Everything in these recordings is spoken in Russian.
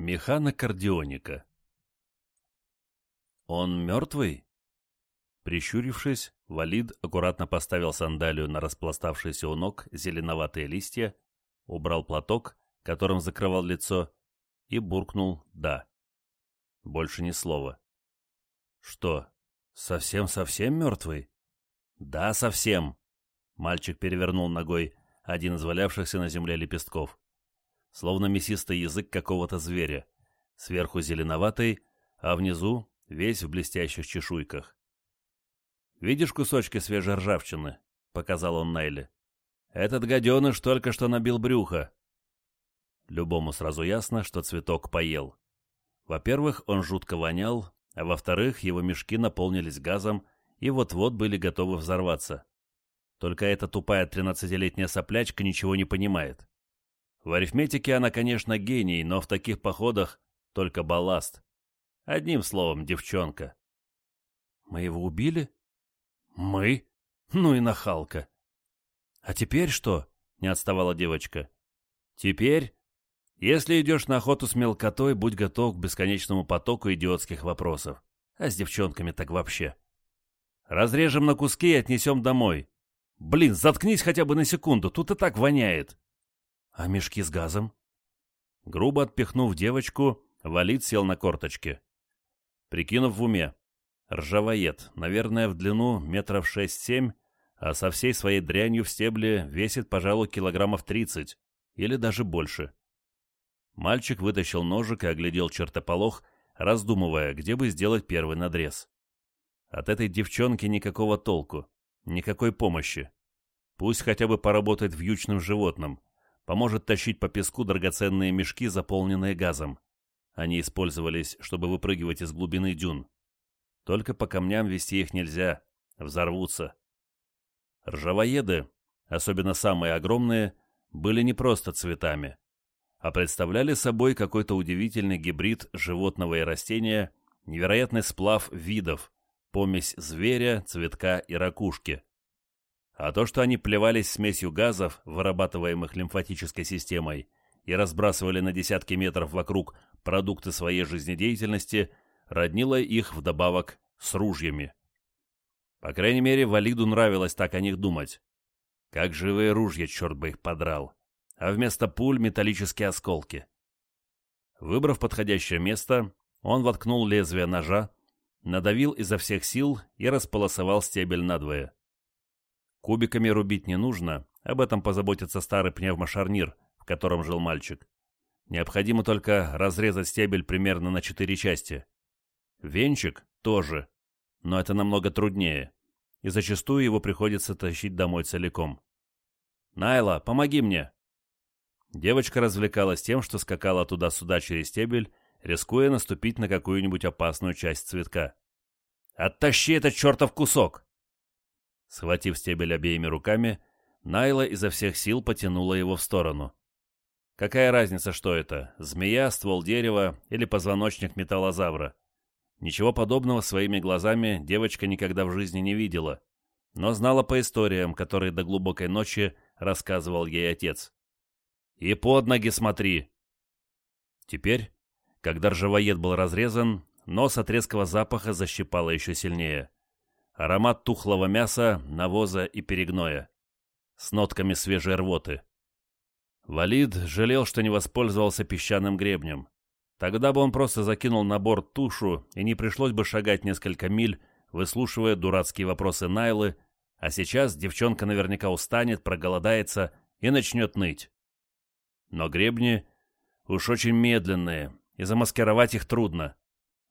Механокардионика. «Он мертвый?» Прищурившись, Валид аккуратно поставил сандалию на распластавшиеся у ног зеленоватые листья, убрал платок, которым закрывал лицо, и буркнул «да». Больше ни слова. «Что, совсем-совсем мертвый?» «Да, совсем!» Мальчик перевернул ногой один из валявшихся на земле лепестков. Словно мясистый язык какого-то зверя. Сверху зеленоватый, а внизу весь в блестящих чешуйках. «Видишь кусочки свежей ржавчины?» — показал он Нелли. «Этот гаденыш только что набил брюхо». Любому сразу ясно, что цветок поел. Во-первых, он жутко вонял, а во-вторых, его мешки наполнились газом и вот-вот были готовы взорваться. Только эта тупая тринадцатилетняя соплячка ничего не понимает. В арифметике она, конечно, гений, но в таких походах только балласт. Одним словом, девчонка. Мы его убили? Мы? Ну и нахалка. А теперь что? Не отставала девочка. Теперь, если идешь на охоту с мелкотой, будь готов к бесконечному потоку идиотских вопросов. А с девчонками так вообще. Разрежем на куски и отнесем домой. Блин, заткнись хотя бы на секунду, тут и так воняет. А мешки с газом? Грубо отпихнув девочку, Валид сел на корточки. Прикинув в уме. Ржавоед, наверное, в длину метров шесть-семь, а со всей своей дрянью в стебле весит, пожалуй, килограммов тридцать, или даже больше. Мальчик вытащил ножик и оглядел чертополох, раздумывая, где бы сделать первый надрез. От этой девчонки никакого толку, никакой помощи. Пусть хотя бы поработает вьючным животным, поможет тащить по песку драгоценные мешки, заполненные газом. Они использовались, чтобы выпрыгивать из глубины дюн. Только по камням вести их нельзя, взорвутся. Ржавоеды, особенно самые огромные, были не просто цветами, а представляли собой какой-то удивительный гибрид животного и растения, невероятный сплав видов, помесь зверя, цветка и ракушки. А то, что они плевались смесью газов, вырабатываемых лимфатической системой, и разбрасывали на десятки метров вокруг продукты своей жизнедеятельности, роднило их вдобавок с ружьями. По крайней мере, Валиду нравилось так о них думать. Как живые ружья, черт бы их подрал. А вместо пуль металлические осколки. Выбрав подходящее место, он воткнул лезвие ножа, надавил изо всех сил и располосовал стебель надвое. Кубиками рубить не нужно, об этом позаботится старый пневмошарнир, в котором жил мальчик. Необходимо только разрезать стебель примерно на четыре части. Венчик тоже, но это намного труднее, и зачастую его приходится тащить домой целиком. «Найла, помоги мне!» Девочка развлекалась тем, что скакала туда-сюда через стебель, рискуя наступить на какую-нибудь опасную часть цветка. «Оттащи этот чертов кусок!» Схватив стебель обеими руками, Найла изо всех сил потянула его в сторону. Какая разница, что это, змея, ствол дерева или позвоночник металлозавра? Ничего подобного своими глазами девочка никогда в жизни не видела, но знала по историям, которые до глубокой ночи рассказывал ей отец. «И под ноги смотри!» Теперь, когда ржавоед был разрезан, нос от резкого запаха защипало еще сильнее аромат тухлого мяса, навоза и перегноя, с нотками свежей рвоты. Валид жалел, что не воспользовался песчаным гребнем. Тогда бы он просто закинул на борт тушу, и не пришлось бы шагать несколько миль, выслушивая дурацкие вопросы Найлы, а сейчас девчонка наверняка устанет, проголодается и начнет ныть. Но гребни уж очень медленные, и замаскировать их трудно.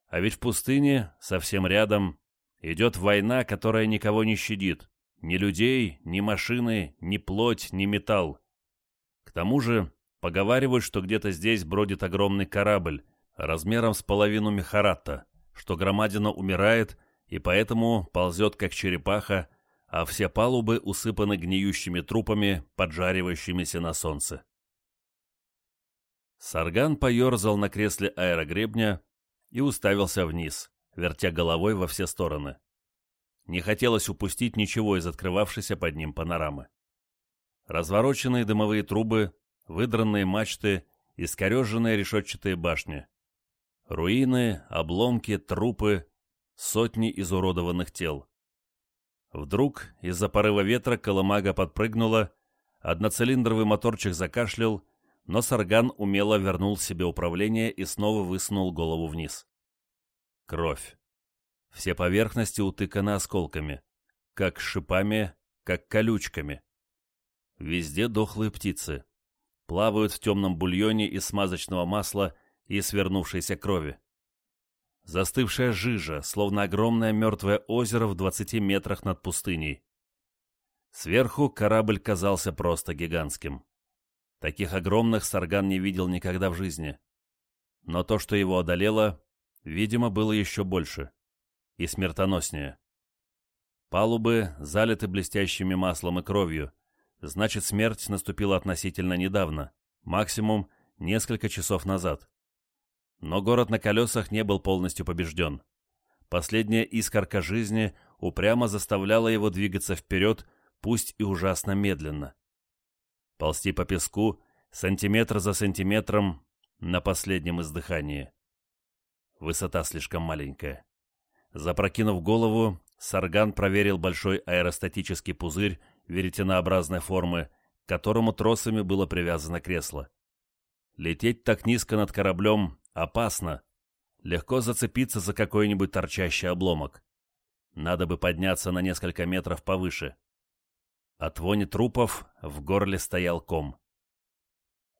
А ведь в пустыне, совсем рядом, Идет война, которая никого не щадит. Ни людей, ни машины, ни плоть, ни металл. К тому же, поговаривают, что где-то здесь бродит огромный корабль, размером с половину Мехаратта, что громадина умирает и поэтому ползет как черепаха, а все палубы усыпаны гниющими трупами, поджаривающимися на солнце. Сарган поерзал на кресле аэрогребня и уставился вниз вертя головой во все стороны. Не хотелось упустить ничего из открывавшейся под ним панорамы. Развороченные дымовые трубы, выдранные мачты искореженные решетчатые башни. Руины, обломки, трупы, сотни изуродованных тел. Вдруг из-за порыва ветра колымага подпрыгнула, одноцилиндровый моторчик закашлял, но Сарган умело вернул себе управление и снова высунул голову вниз. Кровь. Все поверхности утыканы осколками, как шипами, как колючками. Везде дохлые птицы. Плавают в темном бульоне из смазочного масла и свернувшейся крови. Застывшая жижа, словно огромное мертвое озеро в двадцати метрах над пустыней. Сверху корабль казался просто гигантским. Таких огромных Сарган не видел никогда в жизни. Но то, что его одолело, видимо, было еще больше и смертоноснее. Палубы залиты блестящими маслом и кровью, значит, смерть наступила относительно недавно, максимум несколько часов назад. Но город на колесах не был полностью побежден. Последняя искорка жизни упрямо заставляла его двигаться вперед, пусть и ужасно медленно. Ползти по песку, сантиметр за сантиметром, на последнем издыхании. Высота слишком маленькая. Запрокинув голову, Сарган проверил большой аэростатический пузырь веретенообразной формы, к которому тросами было привязано кресло. Лететь так низко над кораблем опасно. Легко зацепиться за какой-нибудь торчащий обломок. Надо бы подняться на несколько метров повыше. От вони трупов в горле стоял ком.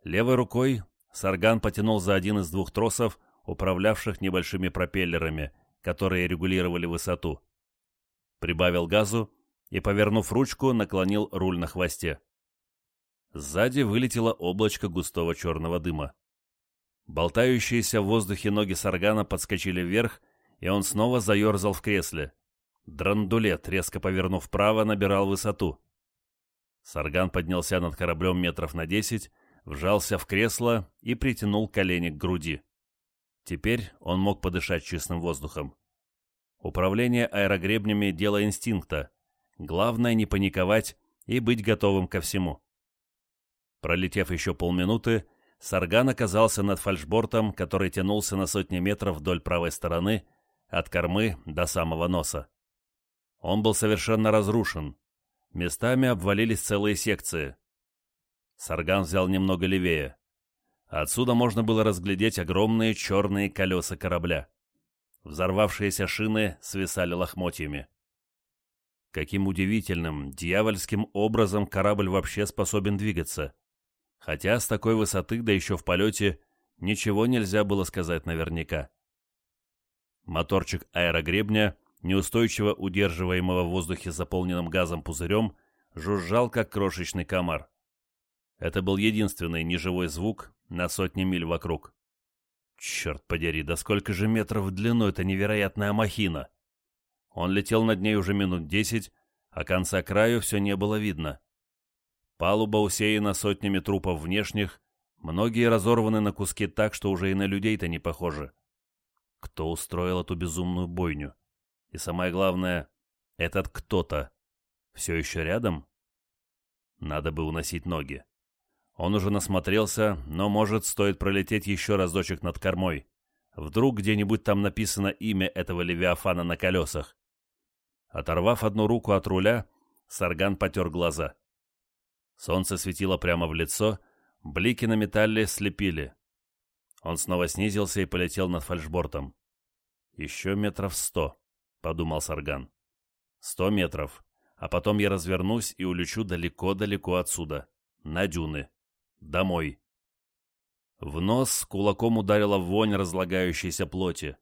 Левой рукой Сарган потянул за один из двух тросов, управлявших небольшими пропеллерами, которые регулировали высоту. Прибавил газу и, повернув ручку, наклонил руль на хвосте. Сзади вылетело облачко густого черного дыма. Болтающиеся в воздухе ноги Саргана подскочили вверх, и он снова заерзал в кресле. Драндулет, резко повернув вправо, набирал высоту. Сарган поднялся над кораблем метров на десять, вжался в кресло и притянул колени к груди. Теперь он мог подышать чистым воздухом. Управление аэрогребнями – дело инстинкта. Главное не паниковать и быть готовым ко всему. Пролетев еще полминуты, Сарган оказался над фальшбортом, который тянулся на сотни метров вдоль правой стороны, от кормы до самого носа. Он был совершенно разрушен, Местами обвалились целые секции. Сарган взял немного левее. Отсюда можно было разглядеть огромные черные колеса корабля. Взорвавшиеся шины свисали лохмотьями. Каким удивительным, дьявольским образом корабль вообще способен двигаться. Хотя с такой высоты, да еще в полете, ничего нельзя было сказать наверняка. Моторчик аэрогребня неустойчиво удерживаемого в воздухе заполненным газом пузырем, жужжал, как крошечный комар. Это был единственный неживой звук на сотни миль вокруг. Черт подери, да сколько же метров в длину эта невероятная махина! Он летел над ней уже минут десять, а конца краю все не было видно. Палуба усеяна сотнями трупов внешних, многие разорваны на куски так, что уже и на людей-то не похожи. Кто устроил эту безумную бойню? И самое главное, этот кто-то все еще рядом? Надо бы уносить ноги. Он уже насмотрелся, но, может, стоит пролететь еще разочек над кормой. Вдруг где-нибудь там написано имя этого Левиафана на колесах. Оторвав одну руку от руля, Сарган потер глаза. Солнце светило прямо в лицо, блики на металле слепили. Он снова снизился и полетел над фальшбортом. Еще метров сто. — подумал Сарган. «Сто метров, а потом я развернусь и улечу далеко-далеко отсюда, на дюны, домой». В нос кулаком ударила вонь разлагающейся плоти.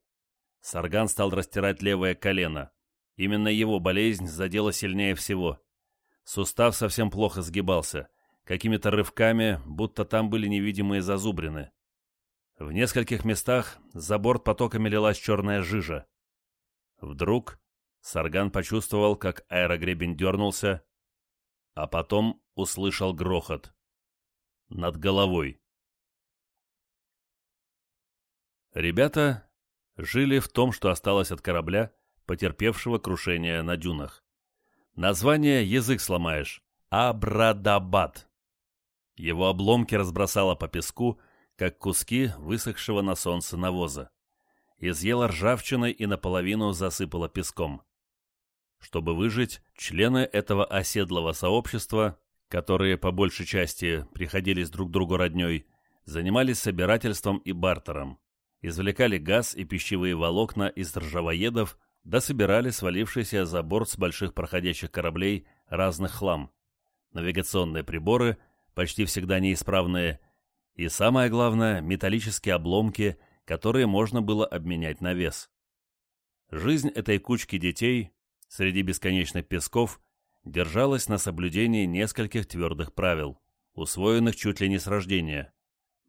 Сарган стал растирать левое колено. Именно его болезнь задела сильнее всего. Сустав совсем плохо сгибался, какими-то рывками, будто там были невидимые зазубрины. В нескольких местах за борт потоками лилась черная жижа. Вдруг Сарган почувствовал, как аэрогребень дернулся, а потом услышал грохот. Над головой. Ребята жили в том, что осталось от корабля, потерпевшего крушение на дюнах. Название язык сломаешь. Абрадабад. Его обломки разбросало по песку, как куски высохшего на солнце навоза. Изъела ржавчиной и наполовину засыпала песком. Чтобы выжить, члены этого оседлого сообщества, которые по большей части приходились друг другу родней, занимались собирательством и бартером, извлекали газ и пищевые волокна из ржавоедов, да собирали свалившийся за борт с больших проходящих кораблей разных хлам, навигационные приборы, почти всегда неисправные, и, самое главное, металлические обломки, которые можно было обменять на вес. Жизнь этой кучки детей среди бесконечных песков держалась на соблюдении нескольких твердых правил, усвоенных чуть ли не с рождения,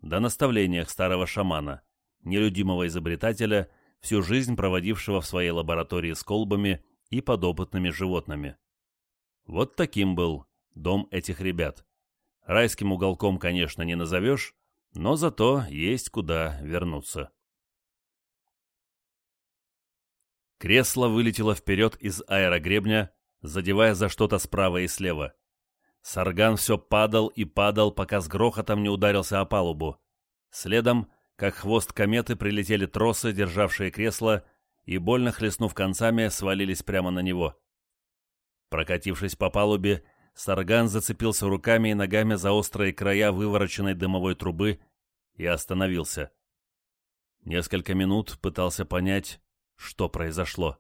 до наставлениях старого шамана, нелюдимого изобретателя, всю жизнь проводившего в своей лаборатории с колбами и подопытными животными. Вот таким был дом этих ребят. Райским уголком, конечно, не назовешь, но зато есть куда вернуться. Кресло вылетело вперед из аэрогребня, задевая за что-то справа и слева. Сарган все падал и падал, пока с грохотом не ударился о палубу. Следом, как хвост кометы, прилетели тросы, державшие кресло, и, больно хлестнув концами, свалились прямо на него. Прокатившись по палубе, Сарган зацепился руками и ногами за острые края вывороченной дымовой трубы и остановился. Несколько минут пытался понять, что произошло.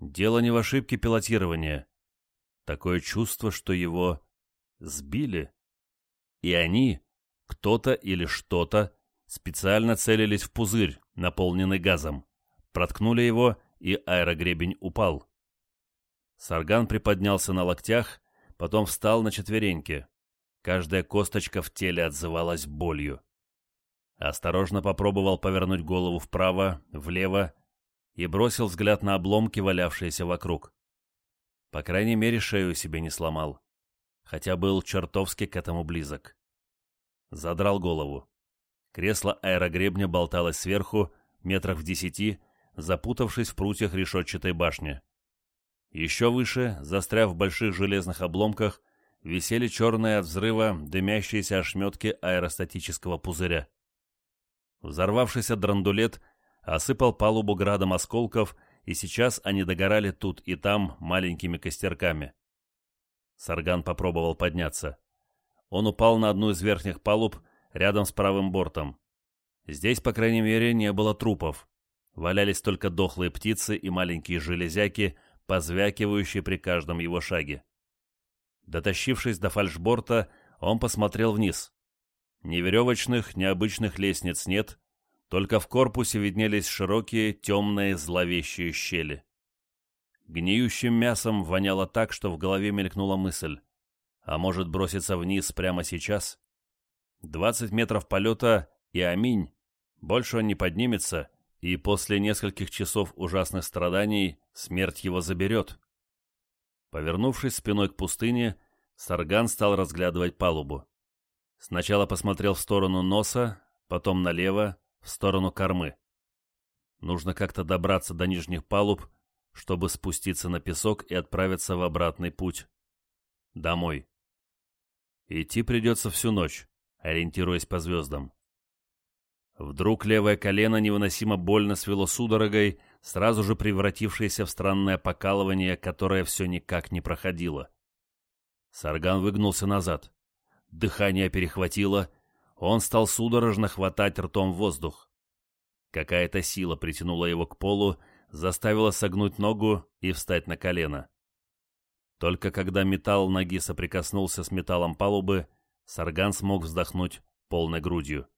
Дело не в ошибке пилотирования. Такое чувство, что его сбили. И они, кто-то или что-то, специально целились в пузырь, наполненный газом. Проткнули его, и аэрогребень упал. Сарган приподнялся на локтях потом встал на четвереньки. Каждая косточка в теле отзывалась болью. Осторожно попробовал повернуть голову вправо, влево и бросил взгляд на обломки, валявшиеся вокруг. По крайней мере, шею себе не сломал, хотя был чертовски к этому близок. Задрал голову. Кресло аэрогребня болталось сверху, метрах в десяти, запутавшись в прутьях решетчатой башни. Еще выше, застряв в больших железных обломках, висели черные от взрыва дымящиеся ошметки аэростатического пузыря. Взорвавшийся драндулет осыпал палубу градом осколков, и сейчас они догорали тут и там маленькими костерками. Сарган попробовал подняться. Он упал на одну из верхних палуб рядом с правым бортом. Здесь, по крайней мере, не было трупов. Валялись только дохлые птицы и маленькие железяки — позвякивающий при каждом его шаге. Дотащившись до фальшборта, он посмотрел вниз. Ни веревочных, ни обычных лестниц нет, только в корпусе виднелись широкие, темные, зловещие щели. Гниющим мясом воняло так, что в голове мелькнула мысль. А может броситься вниз прямо сейчас? Двадцать метров полета и аминь. Больше он не поднимется, и после нескольких часов ужасных страданий смерть его заберет. Повернувшись спиной к пустыне, Сарган стал разглядывать палубу. Сначала посмотрел в сторону носа, потом налево, в сторону кормы. Нужно как-то добраться до нижних палуб, чтобы спуститься на песок и отправиться в обратный путь. Домой. Идти придется всю ночь, ориентируясь по звездам. Вдруг левое колено невыносимо больно свело судорогой, сразу же превратившееся в странное покалывание, которое все никак не проходило. Сарган выгнулся назад. Дыхание перехватило, он стал судорожно хватать ртом воздух. Какая-то сила притянула его к полу, заставила согнуть ногу и встать на колено. Только когда металл ноги соприкоснулся с металлом палубы, Сарган смог вздохнуть полной грудью.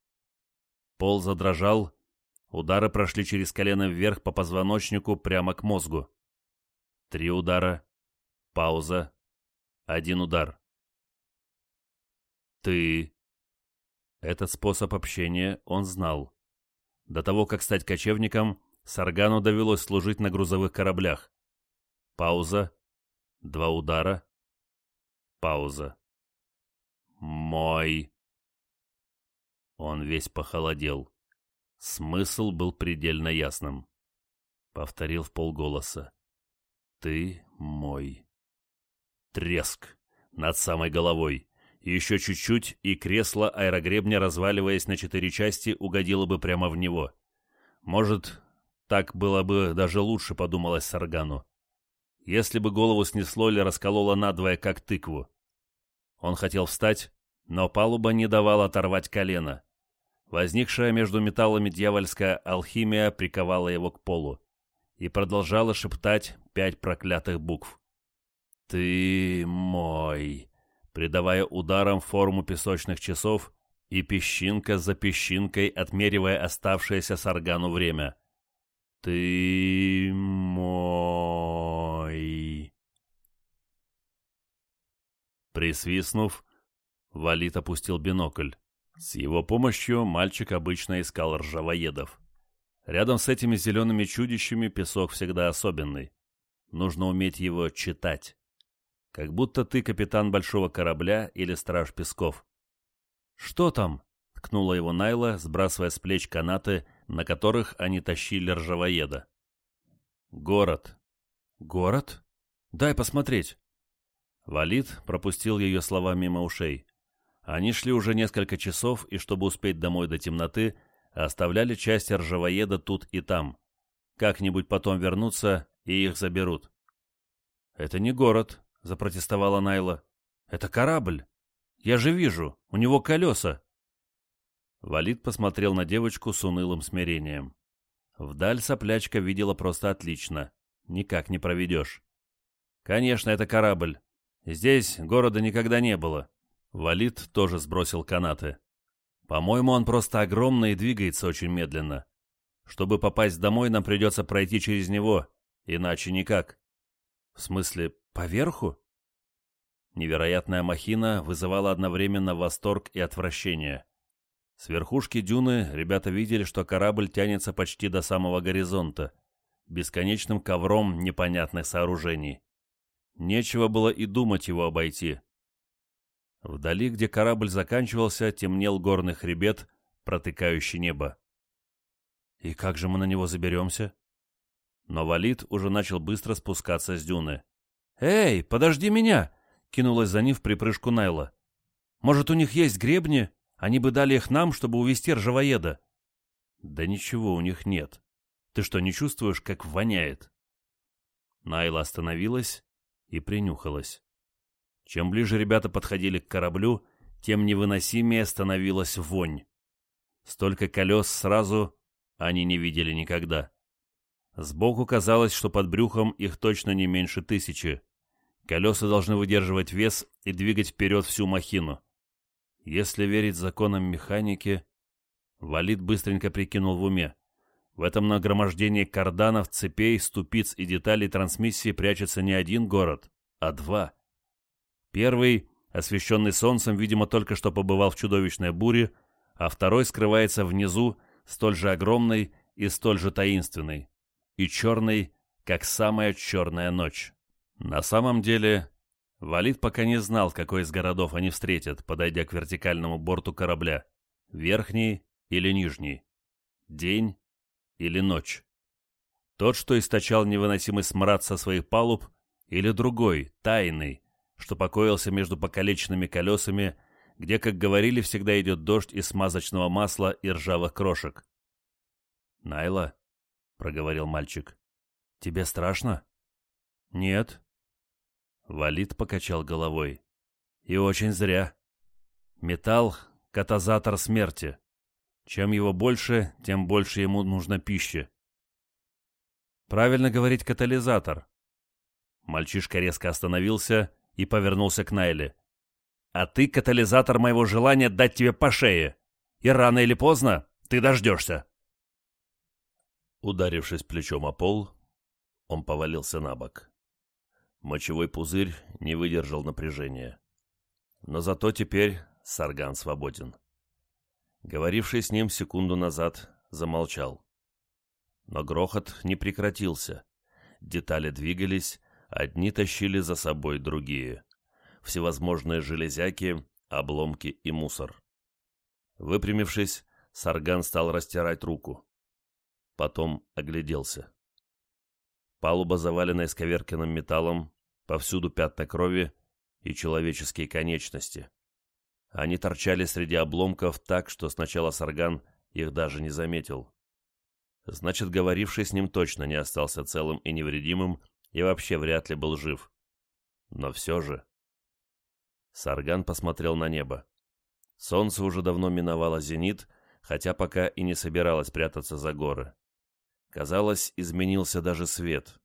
Пол задрожал, удары прошли через колено вверх по позвоночнику прямо к мозгу. Три удара, пауза, один удар. «Ты...» Этот способ общения он знал. До того, как стать кочевником, Саргану довелось служить на грузовых кораблях. Пауза, два удара, пауза. «Мой...» Он весь похолодел. Смысл был предельно ясным. Повторил в полголоса. «Ты мой». Треск над самой головой. Еще чуть-чуть, и кресло аэрогребня, разваливаясь на четыре части, угодило бы прямо в него. Может, так было бы даже лучше, подумалось Саргану. Если бы голову снесло или раскололо надвое, как тыкву. Он хотел встать, но палуба не давала оторвать колено. Возникшая между металлами дьявольская алхимия приковала его к полу и продолжала шептать пять проклятых букв. «Ты мой», придавая ударам форму песочных часов и песчинка за песчинкой отмеривая оставшееся саргану время. «Ты мой». Присвистнув, Валит опустил бинокль. С его помощью мальчик обычно искал ржавоедов. Рядом с этими зелеными чудищами песок всегда особенный. Нужно уметь его читать. Как будто ты капитан большого корабля или страж песков. «Что там?» — ткнула его Найла, сбрасывая с плеч канаты, на которых они тащили ржавоеда. «Город». «Город? Дай посмотреть». Валид пропустил ее слова мимо ушей. Они шли уже несколько часов, и чтобы успеть домой до темноты, оставляли часть ржавоеда тут и там. Как-нибудь потом вернутся, и их заберут. «Это не город», — запротестовала Найла. «Это корабль. Я же вижу, у него колеса». Валид посмотрел на девочку с унылым смирением. Вдаль соплячка видела просто отлично. Никак не проведешь. «Конечно, это корабль. Здесь города никогда не было. Валид тоже сбросил канаты. По-моему, он просто огромный и двигается очень медленно. Чтобы попасть домой, нам придется пройти через него, иначе никак. В смысле, поверху? Невероятная махина вызывала одновременно восторг и отвращение. С верхушки дюны ребята видели, что корабль тянется почти до самого горизонта, бесконечным ковром непонятных сооружений. Нечего было и думать его обойти. Вдали, где корабль заканчивался, темнел горный хребет, протыкающий небо. «И как же мы на него заберемся?» Но Валид уже начал быстро спускаться с дюны. «Эй, подожди меня!» — кинулась за ним в припрыжку Найла. «Может, у них есть гребни? Они бы дали их нам, чтобы увести ржавоеда». «Да ничего у них нет. Ты что, не чувствуешь, как воняет?» Найла остановилась и принюхалась. Чем ближе ребята подходили к кораблю, тем невыносимее становилась вонь. Столько колес сразу они не видели никогда. Сбоку казалось, что под брюхом их точно не меньше тысячи. Колеса должны выдерживать вес и двигать вперед всю махину. Если верить законам механики... Валид быстренько прикинул в уме. В этом нагромождении карданов, цепей, ступиц и деталей трансмиссии прячется не один город, а два — Первый, освещенный солнцем, видимо, только что побывал в чудовищной буре, а второй скрывается внизу, столь же огромный и столь же таинственный, и черный, как самая черная ночь. На самом деле, Валид пока не знал, какой из городов они встретят, подойдя к вертикальному борту корабля, верхний или нижний, день или ночь. Тот, что источал невыносимый смрад со своих палуб, или другой, тайный, что покоился между покалеченными колесами, где, как говорили, всегда идет дождь из смазочного масла и ржавых крошек. «Найла», — проговорил мальчик, — «тебе страшно?» «Нет». Валид покачал головой. «И очень зря. Металл — катазатор смерти. Чем его больше, тем больше ему нужно пищи. Правильно говорить катализатор. Мальчишка резко остановился и повернулся к Найле. «А ты катализатор моего желания дать тебе по шее, и рано или поздно ты дождешься». Ударившись плечом о пол, он повалился на бок. Мочевой пузырь не выдержал напряжения. Но зато теперь Сарган свободен. Говоривший с ним секунду назад замолчал. Но грохот не прекратился. Детали двигались, Одни тащили за собой другие. Всевозможные железяки, обломки и мусор. Выпрямившись, Сарган стал растирать руку. Потом огляделся. Палуба завалена исковерканным металлом, повсюду пятна крови и человеческие конечности. Они торчали среди обломков так, что сначала Сарган их даже не заметил. Значит, говоривший с ним точно не остался целым и невредимым и вообще вряд ли был жив. Но все же... Сарган посмотрел на небо. Солнце уже давно миновало зенит, хотя пока и не собиралось прятаться за горы. Казалось, изменился даже свет.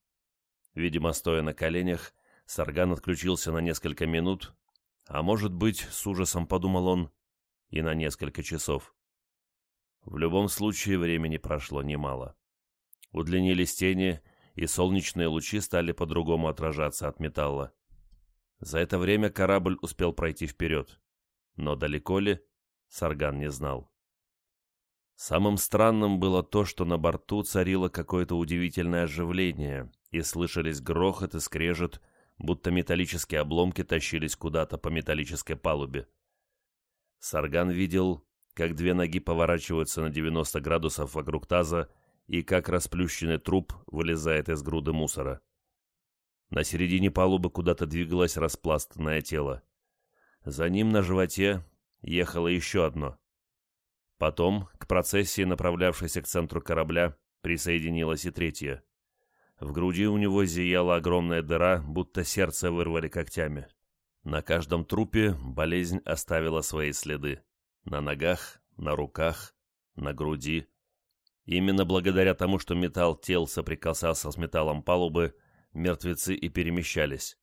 Видимо, стоя на коленях, Сарган отключился на несколько минут, а может быть, с ужасом подумал он, и на несколько часов. В любом случае, времени прошло немало. Удлинились тени, и солнечные лучи стали по-другому отражаться от металла. За это время корабль успел пройти вперед. Но далеко ли, Сарган не знал. Самым странным было то, что на борту царило какое-то удивительное оживление, и слышались грохот и скрежет, будто металлические обломки тащились куда-то по металлической палубе. Сарган видел, как две ноги поворачиваются на 90 градусов вокруг таза и как расплющенный труп вылезает из груды мусора. На середине палубы куда-то двигалось распластанное тело. За ним на животе ехало еще одно. Потом к процессии, направлявшейся к центру корабля, присоединилась и третья. В груди у него зияла огромная дыра, будто сердце вырвали когтями. На каждом трупе болезнь оставила свои следы. На ногах, на руках, на груди. Именно благодаря тому, что металл тел соприкасался с металлом палубы, мертвецы и перемещались.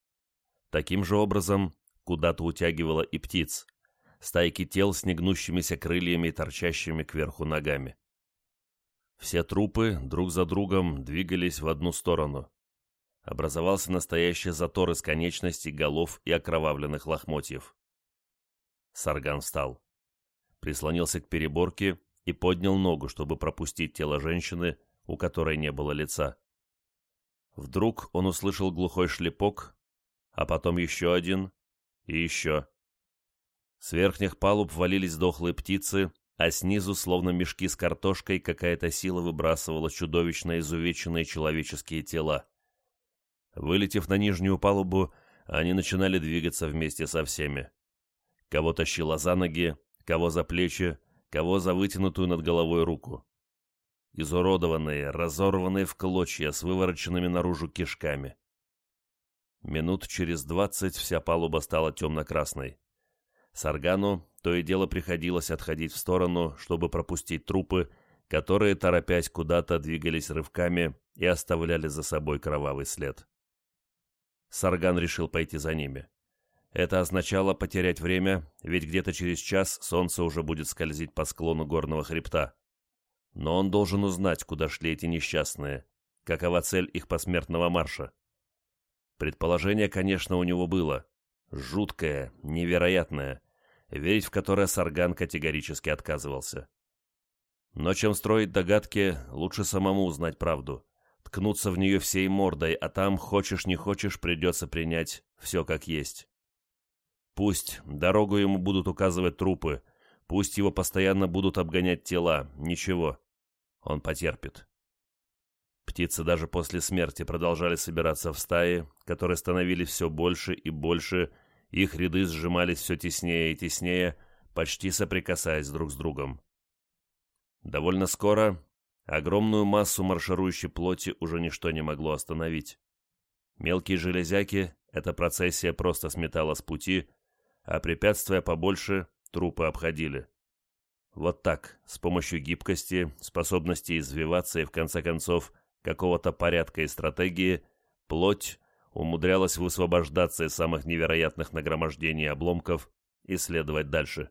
Таким же образом куда-то утягивало и птиц. Стайки тел с негнущимися крыльями и торчащими кверху ногами. Все трупы друг за другом двигались в одну сторону. Образовался настоящий затор из конечностей, голов и окровавленных лохмотьев. Сарган встал. Прислонился к переборке и поднял ногу, чтобы пропустить тело женщины, у которой не было лица. Вдруг он услышал глухой шлепок, а потом еще один и еще. С верхних палуб валились дохлые птицы, а снизу, словно мешки с картошкой, какая-то сила выбрасывала чудовищно изувеченные человеческие тела. Вылетев на нижнюю палубу, они начинали двигаться вместе со всеми. Кого тащило за ноги, кого за плечи, кого за вытянутую над головой руку. Изуродованные, разорванные в клочья с вывороченными наружу кишками. Минут через двадцать вся палуба стала темно-красной. Саргану то и дело приходилось отходить в сторону, чтобы пропустить трупы, которые, торопясь куда-то, двигались рывками и оставляли за собой кровавый след. Сарган решил пойти за ними. Это означало потерять время, ведь где-то через час солнце уже будет скользить по склону горного хребта. Но он должен узнать, куда шли эти несчастные, какова цель их посмертного марша. Предположение, конечно, у него было. Жуткое, невероятное верить в которое Сарган категорически отказывался. Но чем строить догадки, лучше самому узнать правду. Ткнуться в нее всей мордой, а там, хочешь не хочешь, придется принять все как есть. Пусть дорогу ему будут указывать трупы, пусть его постоянно будут обгонять тела, ничего. Он потерпит. Птицы даже после смерти продолжали собираться в стаи, которые становились все больше и больше, их ряды сжимались все теснее и теснее, почти соприкасаясь друг с другом. Довольно скоро огромную массу марширующей плоти уже ничто не могло остановить. Мелкие железяки эта процессия просто сметала с пути, а препятствия побольше трупы обходили. Вот так, с помощью гибкости, способности извиваться и, в конце концов, какого-то порядка и стратегии, плоть умудрялась высвобождаться из самых невероятных нагромождений обломков и следовать дальше.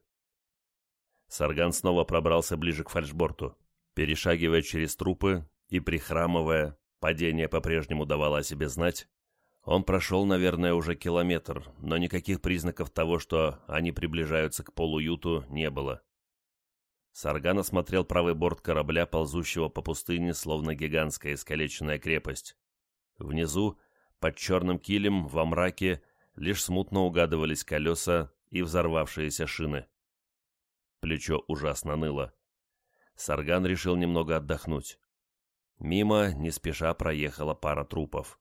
Сарган снова пробрался ближе к фальшборту. Перешагивая через трупы и прихрамывая, падение по-прежнему давало о себе знать, он прошел, наверное, уже километр, но никаких признаков того, что они приближаются к полуюту, не было. Сарган осмотрел правый борт корабля, ползущего по пустыне, словно гигантская искалеченная крепость. Внизу под черным килем во мраке лишь смутно угадывались колеса и взорвавшиеся шины. Плечо ужасно ныло. Сарган решил немного отдохнуть. Мимо не спеша проехала пара трупов.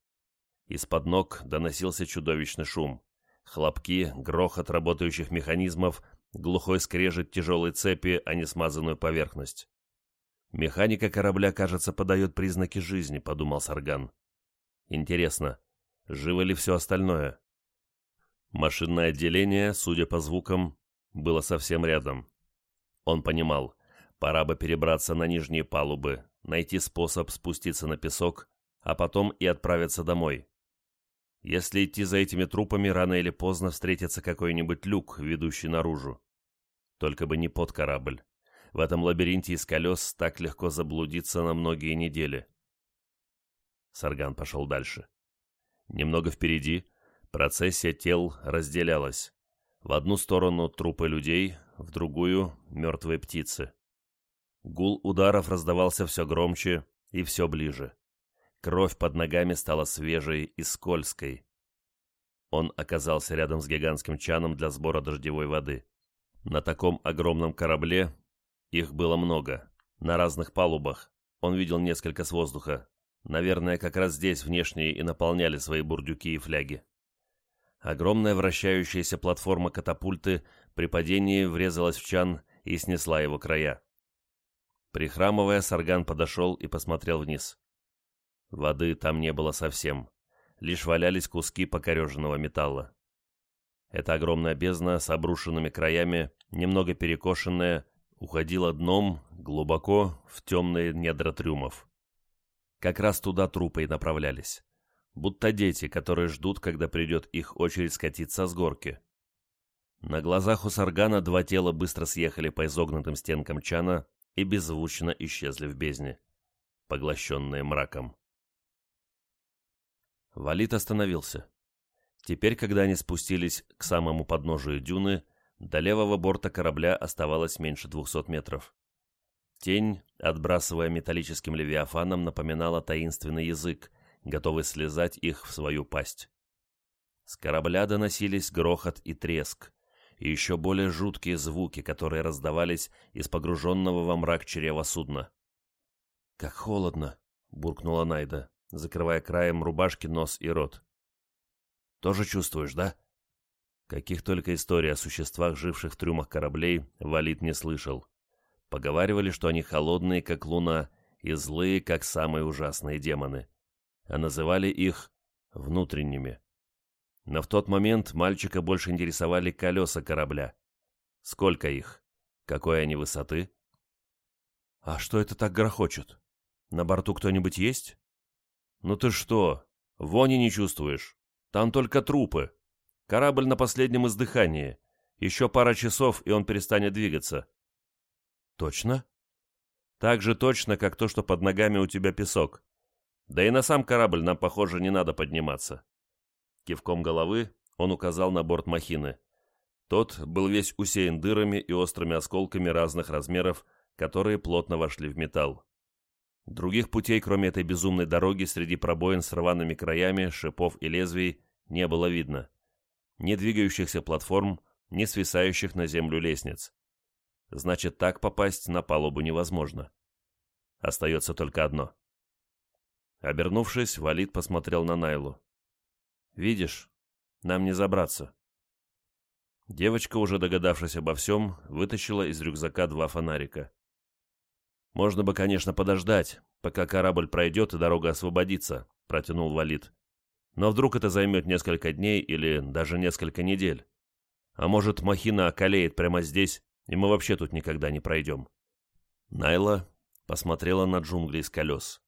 Из-под ног доносился чудовищный шум. Хлопки, грохот работающих механизмов, глухой скрежет тяжелой цепи, а не смазанную поверхность. «Механика корабля, кажется, подает признаки жизни», — подумал Сарган. «Интересно, живо ли все остальное?» Машинное отделение, судя по звукам, было совсем рядом. Он понимал, пора бы перебраться на нижние палубы, найти способ спуститься на песок, а потом и отправиться домой. Если идти за этими трупами, рано или поздно встретится какой-нибудь люк, ведущий наружу. Только бы не под корабль. В этом лабиринте из колес так легко заблудиться на многие недели. Сарган пошел дальше. Немного впереди процессия тел разделялась. В одну сторону трупы людей, в другую — мертвые птицы. Гул ударов раздавался все громче и все ближе. Кровь под ногами стала свежей и скользкой. Он оказался рядом с гигантским чаном для сбора дождевой воды. На таком огромном корабле их было много, на разных палубах. Он видел несколько с воздуха. Наверное, как раз здесь внешние и наполняли свои бурдюки и фляги. Огромная вращающаяся платформа катапульты при падении врезалась в чан и снесла его края. Прихрамывая, Сарган подошел и посмотрел вниз. Воды там не было совсем. Лишь валялись куски покореженного металла. Эта огромная бездна с обрушенными краями, немного перекошенная, уходила дном глубоко в темные недра трюмов. Как раз туда трупы и направлялись. Будто дети, которые ждут, когда придет их очередь скатиться с горки. На глазах у Саргана два тела быстро съехали по изогнутым стенкам чана и беззвучно исчезли в бездне, поглощенные мраком. Валит остановился. Теперь, когда они спустились к самому подножию дюны, до левого борта корабля оставалось меньше двухсот метров. Тень, отбрасывая металлическим левиафаном, напоминала таинственный язык, готовый слезать их в свою пасть. С корабля доносились грохот и треск, и еще более жуткие звуки, которые раздавались из погруженного во мрак чрева судна. «Как холодно!» — буркнула Найда закрывая краем рубашки нос и рот. «Тоже чувствуешь, да?» Каких только историй о существах, живших в трюмах кораблей, Валид не слышал. Поговаривали, что они холодные, как луна, и злые, как самые ужасные демоны. А называли их внутренними. Но в тот момент мальчика больше интересовали колеса корабля. Сколько их? Какой они высоты? «А что это так грохочет? На борту кто-нибудь есть?» «Ну ты что? Вони не чувствуешь. Там только трупы. Корабль на последнем издыхании. Еще пара часов, и он перестанет двигаться». «Точно?» «Так же точно, как то, что под ногами у тебя песок. Да и на сам корабль нам, похоже, не надо подниматься». Кивком головы он указал на борт махины. Тот был весь усеян дырами и острыми осколками разных размеров, которые плотно вошли в металл. Других путей, кроме этой безумной дороги, среди пробоин с рваными краями, шипов и лезвий, не было видно. Ни двигающихся платформ, ни свисающих на землю лестниц. Значит, так попасть на палубу невозможно. Остается только одно. Обернувшись, Валид посмотрел на Найлу. «Видишь, нам не забраться». Девочка, уже догадавшись обо всем, вытащила из рюкзака два фонарика. «Можно бы, конечно, подождать, пока корабль пройдет и дорога освободится», — протянул Валид. «Но вдруг это займет несколько дней или даже несколько недель? А может, махина околеет прямо здесь, и мы вообще тут никогда не пройдем?» Найла посмотрела на джунгли из колес.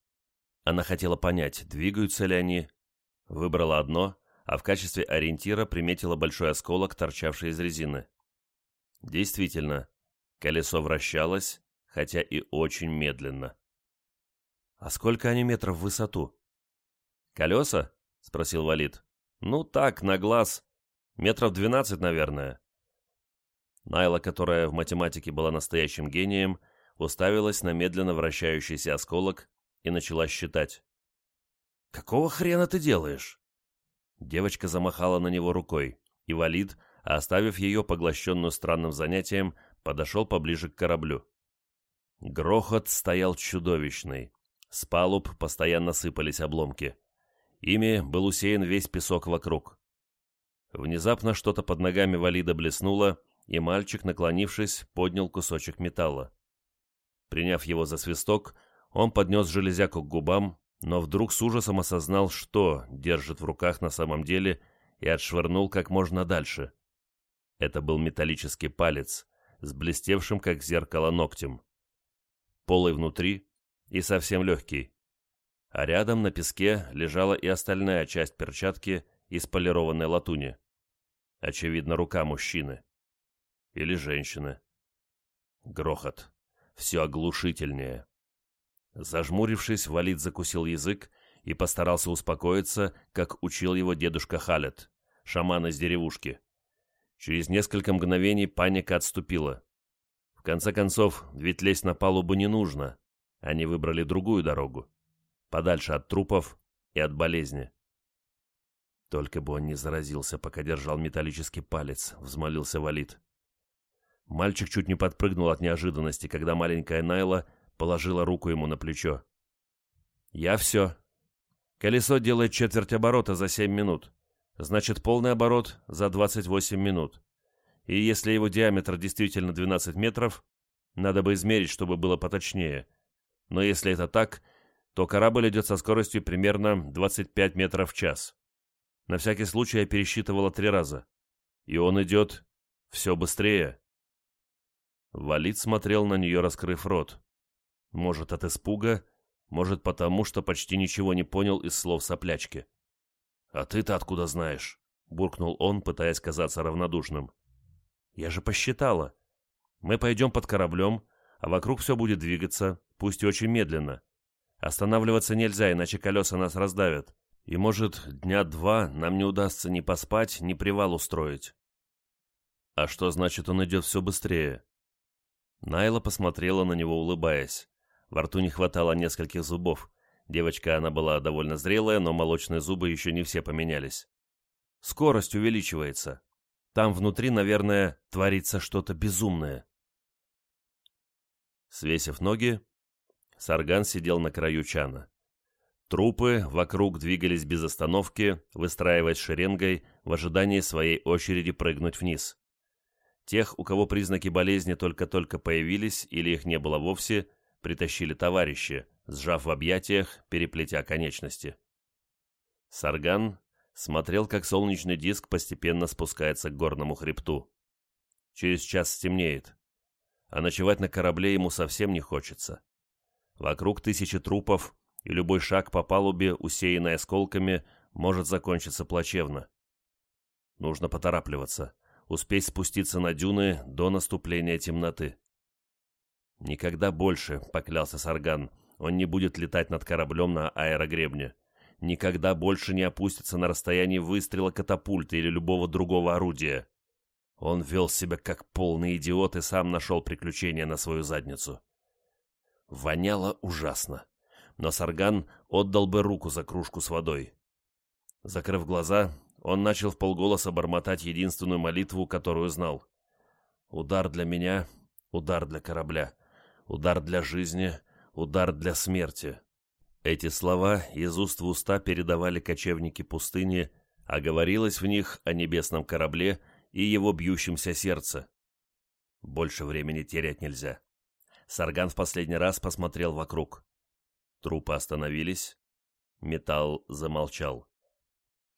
Она хотела понять, двигаются ли они. Выбрала одно, а в качестве ориентира приметила большой осколок, торчавший из резины. Действительно, колесо вращалось, хотя и очень медленно. «А сколько они метров в высоту?» «Колеса?» — спросил Валид. «Ну так, на глаз. Метров двенадцать, наверное». Найла, которая в математике была настоящим гением, уставилась на медленно вращающийся осколок и начала считать. «Какого хрена ты делаешь?» Девочка замахала на него рукой, и Валид, оставив ее поглощенную странным занятием, подошел поближе к кораблю. Грохот стоял чудовищный. С палуб постоянно сыпались обломки. Ими был усеян весь песок вокруг. Внезапно что-то под ногами Валида блеснуло, и мальчик, наклонившись, поднял кусочек металла. Приняв его за свисток, он поднес железяку к губам, но вдруг с ужасом осознал, что держит в руках на самом деле, и отшвырнул как можно дальше. Это был металлический палец с блестевшим, как зеркало, ногтем. Полый внутри и совсем легкий. А рядом на песке лежала и остальная часть перчатки из полированной латуни. Очевидно, рука мужчины. Или женщины. Грохот. Все оглушительнее. Зажмурившись, Валид закусил язык и постарался успокоиться, как учил его дедушка Халет, шаман из деревушки. Через несколько мгновений паника отступила. В конце концов, ведь лезть на палубу не нужно. Они выбрали другую дорогу. Подальше от трупов и от болезни. Только бы он не заразился, пока держал металлический палец, взмолился Валид. Мальчик чуть не подпрыгнул от неожиданности, когда маленькая Найла положила руку ему на плечо. «Я все. Колесо делает четверть оборота за семь минут. Значит, полный оборот за двадцать восемь минут. И если его диаметр действительно двенадцать метров, надо бы измерить, чтобы было поточнее. Но если это так, то корабль идет со скоростью примерно 25 метров в час. На всякий случай я пересчитывала три раза. И он идет все быстрее. Валид смотрел на нее, раскрыв рот. Может, от испуга, может, потому, что почти ничего не понял из слов соплячки. «А ты-то откуда знаешь?» — буркнул он, пытаясь казаться равнодушным. «Я же посчитала. Мы пойдем под кораблем, а вокруг все будет двигаться, пусть и очень медленно. Останавливаться нельзя, иначе колеса нас раздавят. И, может, дня два нам не удастся ни поспать, ни привал устроить». «А что значит, он идет все быстрее?» Найла посмотрела на него, улыбаясь. Во рту не хватало нескольких зубов. Девочка она была довольно зрелая, но молочные зубы еще не все поменялись. Скорость увеличивается. Там внутри, наверное, творится что-то безумное. Свесив ноги, Сарган сидел на краю чана. Трупы вокруг двигались без остановки, выстраиваясь шеренгой в ожидании своей очереди прыгнуть вниз. Тех, у кого признаки болезни только-только появились или их не было вовсе, притащили товарищи, сжав в объятиях, переплетя конечности. Сарган смотрел, как солнечный диск постепенно спускается к горному хребту. Через час стемнеет, а ночевать на корабле ему совсем не хочется. Вокруг тысячи трупов, и любой шаг по палубе, усеянный осколками, может закончиться плачевно. Нужно поторапливаться — успеть спуститься на дюны до наступления темноты. «Никогда больше», — поклялся Сарган, — «он не будет летать над кораблем на аэрогребне. Никогда больше не опустится на расстояние выстрела катапульты или любого другого орудия». Он вел себя как полный идиот и сам нашел приключения на свою задницу. Воняло ужасно, но Сарган отдал бы руку за кружку с водой. Закрыв глаза, он начал в полголоса бормотать единственную молитву, которую знал. «Удар для меня, удар для корабля, удар для жизни, удар для смерти». Эти слова из уст в уста передавали кочевники пустыни, а говорилось в них о небесном корабле и его бьющемся сердце. Больше времени терять нельзя. Сарган в последний раз посмотрел вокруг. Трупы остановились. Металл замолчал.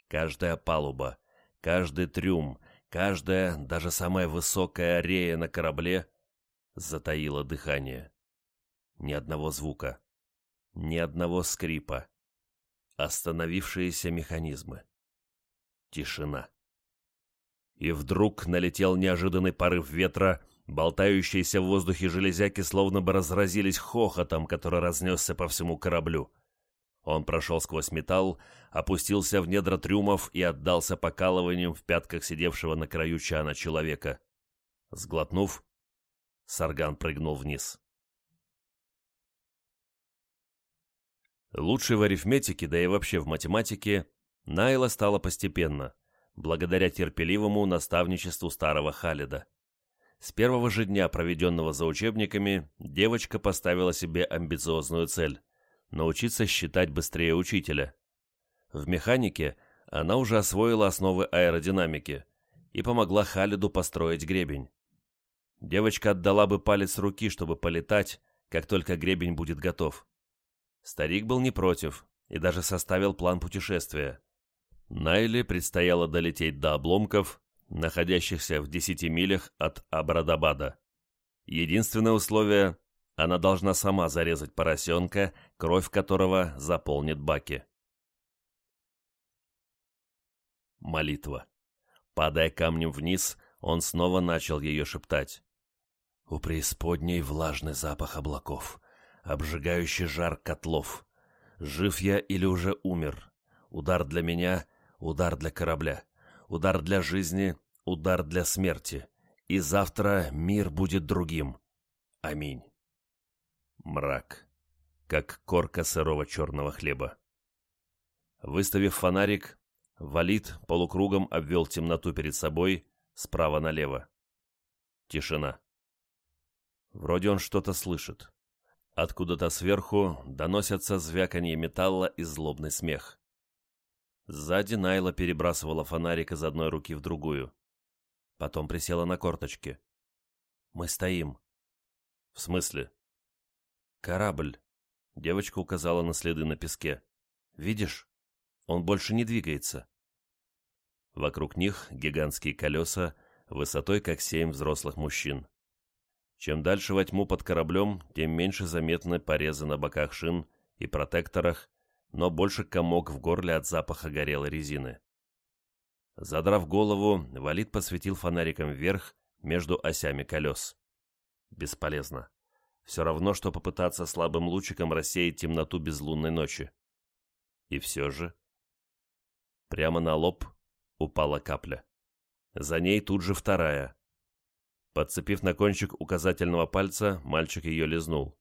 Каждая палуба, каждый трюм, каждая, даже самая высокая арея на корабле затаила дыхание. Ни одного звука, ни одного скрипа. Остановившиеся механизмы. Тишина. И вдруг налетел неожиданный порыв ветра, болтающиеся в воздухе железяки словно бы разразились хохотом, который разнесся по всему кораблю. Он прошел сквозь металл, опустился в недра трюмов и отдался покалыванием в пятках сидевшего на краю чана человека. Сглотнув, Сарган прыгнул вниз. Лучшей в арифметике, да и вообще в математике, Найла стала постепенно, благодаря терпеливому наставничеству старого Халида. С первого же дня, проведенного за учебниками, девочка поставила себе амбициозную цель научиться считать быстрее учителя. В механике она уже освоила основы аэродинамики и помогла Халиду построить гребень. Девочка отдала бы палец руки, чтобы полетать, как только гребень будет готов. Старик был не против и даже составил план путешествия. Найле предстояло долететь до обломков, находящихся в десяти милях от Абрадабада. Единственное условие – она должна сама зарезать поросенка, кровь которого заполнит баки. Молитва. Падая камнем вниз, он снова начал ее шептать. «У преисподней влажный запах облаков, обжигающий жар котлов. Жив я или уже умер? Удар для меня, удар для корабля, удар для жизни, удар для смерти. И завтра мир будет другим. Аминь». Мрак, как корка сырого черного хлеба. Выставив фонарик, Валид полукругом обвел темноту перед собой, справа налево. Тишина. Вроде он что-то слышит. Откуда-то сверху доносятся звяканье металла и злобный смех. Сзади Найла перебрасывала фонарик из одной руки в другую. Потом присела на корточки. «Мы стоим». «В смысле?» «Корабль». Девочка указала на следы на песке. «Видишь? Он больше не двигается». Вокруг них гигантские колеса, высотой как семь взрослых мужчин. Чем дальше во тьму под кораблем, тем меньше заметны порезы на боках шин и протекторах, но больше комок в горле от запаха горелой резины. Задрав голову, Валид посветил фонариком вверх между осями колес. Бесполезно. Все равно, что попытаться слабым лучиком рассеять темноту безлунной ночи. И все же... Прямо на лоб упала капля. За ней тут же вторая. Подцепив на кончик указательного пальца, мальчик ее лизнул.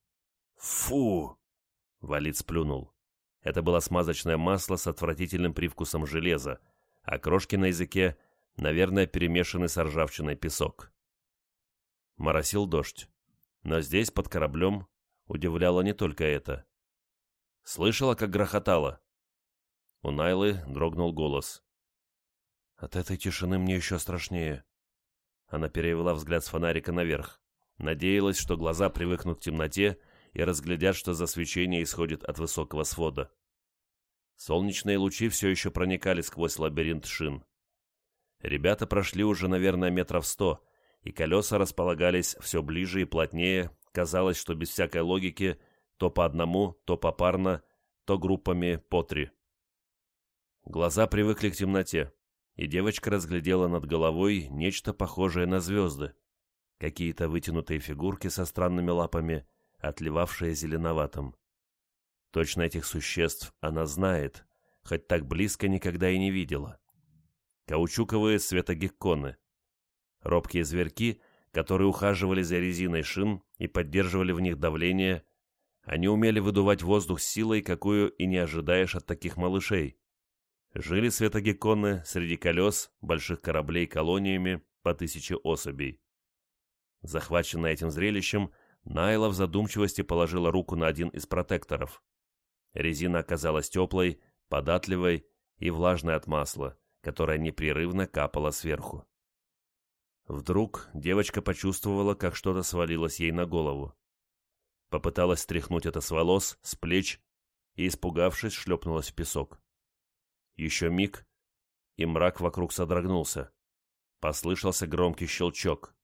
«Фу!» — Валид сплюнул. Это было смазочное масло с отвратительным привкусом железа, а крошки на языке, наверное, перемешаны с ржавчиной песок. Моросил дождь. Но здесь, под кораблем, удивляло не только это. Слышала, как грохотало? У Найлы дрогнул голос. От этой тишины мне еще страшнее. Она перевела взгляд с фонарика наверх. Надеялась, что глаза привыкнут к темноте и разглядят, что за свечение исходит от высокого свода. Солнечные лучи все еще проникали сквозь лабиринт шин. Ребята прошли уже, наверное, метров сто, и колеса располагались все ближе и плотнее, казалось, что без всякой логики, то по одному, то попарно, то группами по три. Глаза привыкли к темноте, и девочка разглядела над головой нечто похожее на звезды. Какие-то вытянутые фигурки со странными лапами, отливавшие зеленоватым. Точно этих существ она знает, хоть так близко никогда и не видела. Каучуковые светогекконы — Робкие зверьки, которые ухаживали за резиной шин и поддерживали в них давление, они умели выдувать воздух силой, какую и не ожидаешь от таких малышей. Жили светогекконы среди колес больших кораблей колониями по тысяче особей. Захваченная этим зрелищем, Найла в задумчивости положила руку на один из протекторов. Резина оказалась теплой, податливой и влажной от масла, которое непрерывно капало сверху. Вдруг девочка почувствовала, как что-то свалилось ей на голову. Попыталась стряхнуть это с волос, с плеч, и, испугавшись, шлепнулась в песок. Еще миг, и мрак вокруг содрогнулся. Послышался громкий щелчок,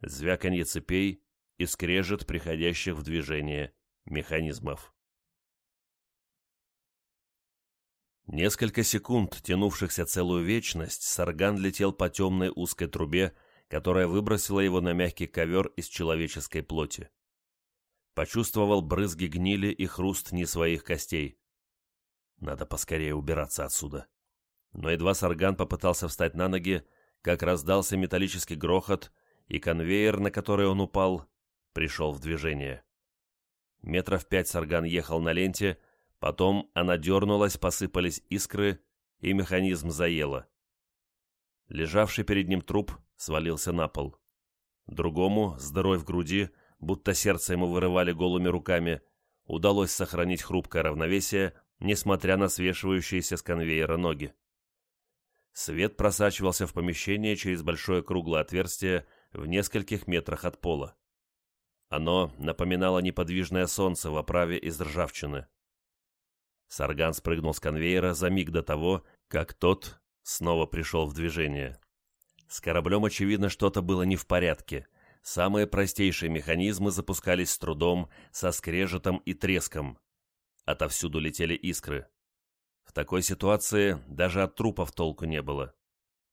звяканье цепей и скрежет приходящих в движение механизмов. Несколько секунд, тянувшихся целую вечность, Сарган летел по темной узкой трубе, которая выбросила его на мягкий ковер из человеческой плоти. Почувствовал брызги гнили и хруст не своих костей. Надо поскорее убираться отсюда. Но едва Сарган попытался встать на ноги, как раздался металлический грохот, и конвейер, на который он упал, пришел в движение. Метров пять Сарган ехал на ленте, потом она дернулась, посыпались искры, и механизм заело. Лежавший перед ним труп свалился на пол. Другому, с в груди, будто сердце ему вырывали голыми руками, удалось сохранить хрупкое равновесие, несмотря на свешивающиеся с конвейера ноги. Свет просачивался в помещение через большое круглое отверстие в нескольких метрах от пола. Оно напоминало неподвижное солнце в оправе из ржавчины. Сарган спрыгнул с конвейера за миг до того, как тот снова пришел в движение. С кораблем, очевидно, что-то было не в порядке. Самые простейшие механизмы запускались с трудом, со скрежетом и треском. Отовсюду летели искры. В такой ситуации даже от трупов толку не было.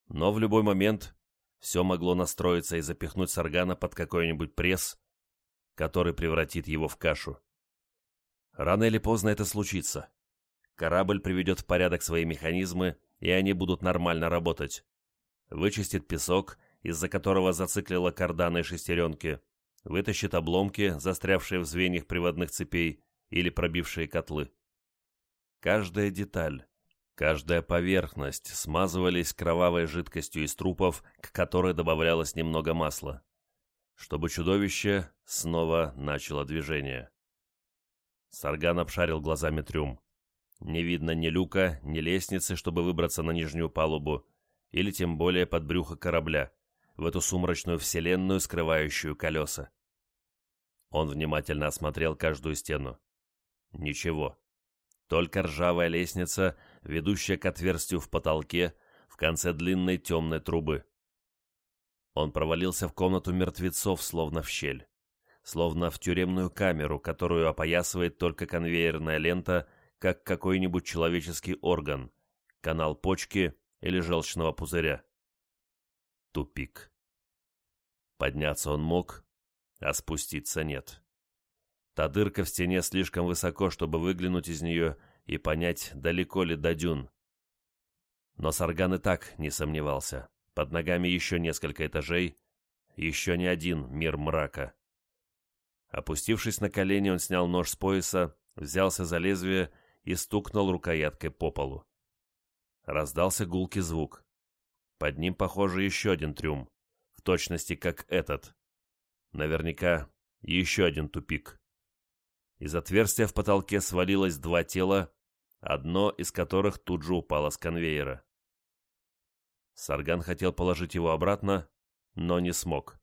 Но в любой момент все могло настроиться и запихнуть Саргана под какой-нибудь пресс, который превратит его в кашу. Рано или поздно это случится. Корабль приведет в порядок свои механизмы, и они будут нормально работать. Вычистит песок, из-за которого зациклила карданы и шестеренки, вытащит обломки, застрявшие в звеньях приводных цепей или пробившие котлы. Каждая деталь, каждая поверхность смазывались кровавой жидкостью из трупов, к которой добавлялось немного масла чтобы чудовище снова начало движение. Сарган обшарил глазами трюм. Не видно ни люка, ни лестницы, чтобы выбраться на нижнюю палубу, или тем более под брюхо корабля, в эту сумрачную вселенную, скрывающую колеса. Он внимательно осмотрел каждую стену. Ничего. Только ржавая лестница, ведущая к отверстию в потолке, в конце длинной темной трубы. Он провалился в комнату мертвецов, словно в щель. Словно в тюремную камеру, которую опоясывает только конвейерная лента, как какой-нибудь человеческий орган, канал почки или желчного пузыря. Тупик. Подняться он мог, а спуститься нет. Та дырка в стене слишком высоко, чтобы выглянуть из нее и понять, далеко ли до дюн. Но Сарган и так не сомневался. Под ногами еще несколько этажей, еще не один мир мрака. Опустившись на колени, он снял нож с пояса, взялся за лезвие и стукнул рукояткой по полу. Раздался гулкий звук. Под ним, похоже, еще один трюм, в точности как этот. Наверняка еще один тупик. Из отверстия в потолке свалилось два тела, одно из которых тут же упало с конвейера. Сарган хотел положить его обратно, но не смог.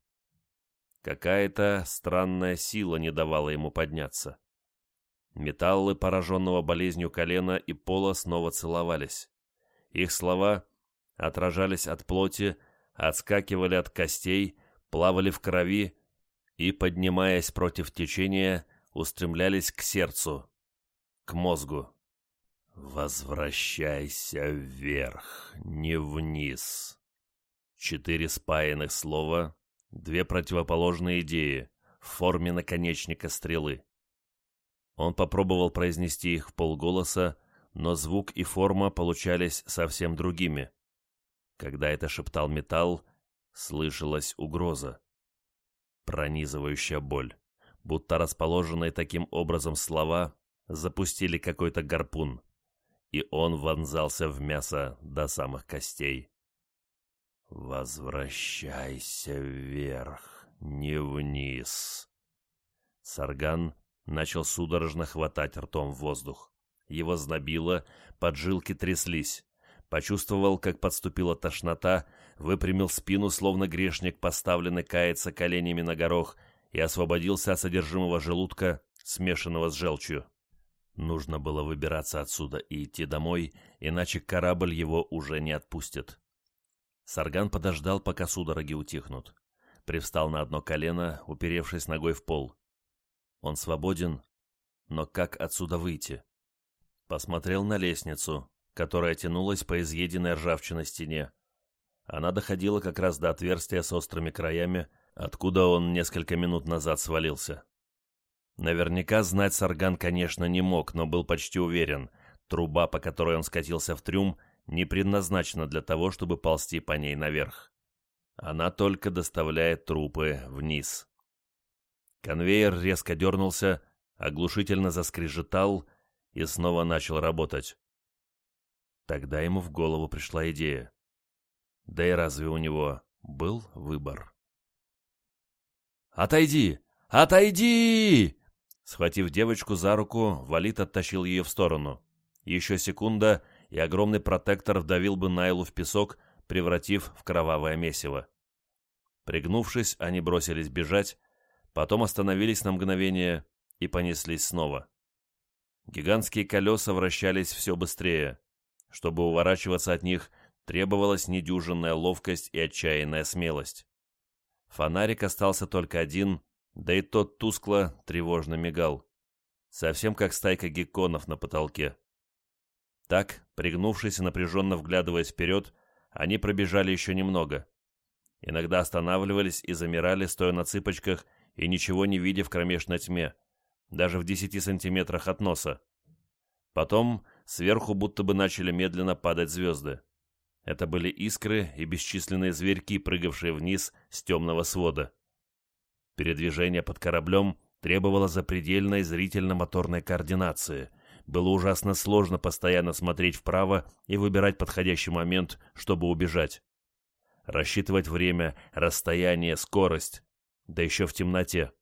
Какая-то странная сила не давала ему подняться. Металлы пораженного болезнью колена и пола снова целовались. Их слова отражались от плоти, отскакивали от костей, плавали в крови и, поднимаясь против течения, устремлялись к сердцу, к мозгу. «Возвращайся вверх, не вниз». Четыре спаянных слова, две противоположные идеи в форме наконечника стрелы. Он попробовал произнести их в полголоса, но звук и форма получались совсем другими. Когда это шептал металл, слышалась угроза. Пронизывающая боль, будто расположенные таким образом слова запустили какой-то гарпун и он вонзался в мясо до самых костей. «Возвращайся вверх, не вниз». Сарган начал судорожно хватать ртом воздух. Его знобило, поджилки тряслись. Почувствовал, как подступила тошнота, выпрямил спину, словно грешник, поставленный каяться коленями на горох, и освободился от содержимого желудка, смешанного с желчью. Нужно было выбираться отсюда и идти домой, иначе корабль его уже не отпустит. Сарган подождал, пока судороги утихнут. Привстал на одно колено, уперевшись ногой в пол. Он свободен, но как отсюда выйти? Посмотрел на лестницу, которая тянулась по изъеденной ржавчиной стене. Она доходила как раз до отверстия с острыми краями, откуда он несколько минут назад свалился. Наверняка знать Сарган, конечно, не мог, но был почти уверен. Труба, по которой он скатился в трюм, не предназначена для того, чтобы ползти по ней наверх. Она только доставляет трупы вниз. Конвейер резко дернулся, оглушительно заскрежетал и снова начал работать. Тогда ему в голову пришла идея. Да и разве у него был выбор? «Отойди! Отойди!» Схватив девочку за руку, Валит оттащил ее в сторону. Еще секунда, и огромный протектор вдавил бы Найлу в песок, превратив в кровавое месиво. Пригнувшись, они бросились бежать, потом остановились на мгновение и понеслись снова. Гигантские колеса вращались все быстрее. Чтобы уворачиваться от них, требовалась недюжинная ловкость и отчаянная смелость. Фонарик остался только один, да и тот тускло, тревожно мигал. Совсем как стайка гекконов на потолке. Так, пригнувшись и напряженно вглядываясь вперед, они пробежали еще немного. Иногда останавливались и замирали, стоя на цыпочках и ничего не видя в кромешной тьме, даже в десяти сантиметрах от носа. Потом сверху будто бы начали медленно падать звезды. Это были искры и бесчисленные зверьки, прыгавшие вниз с темного свода. Передвижение под кораблем требовало запредельной зрительно-моторной координации. Было ужасно сложно постоянно смотреть вправо и выбирать подходящий момент, чтобы убежать. Рассчитывать время, расстояние, скорость. Да еще в темноте.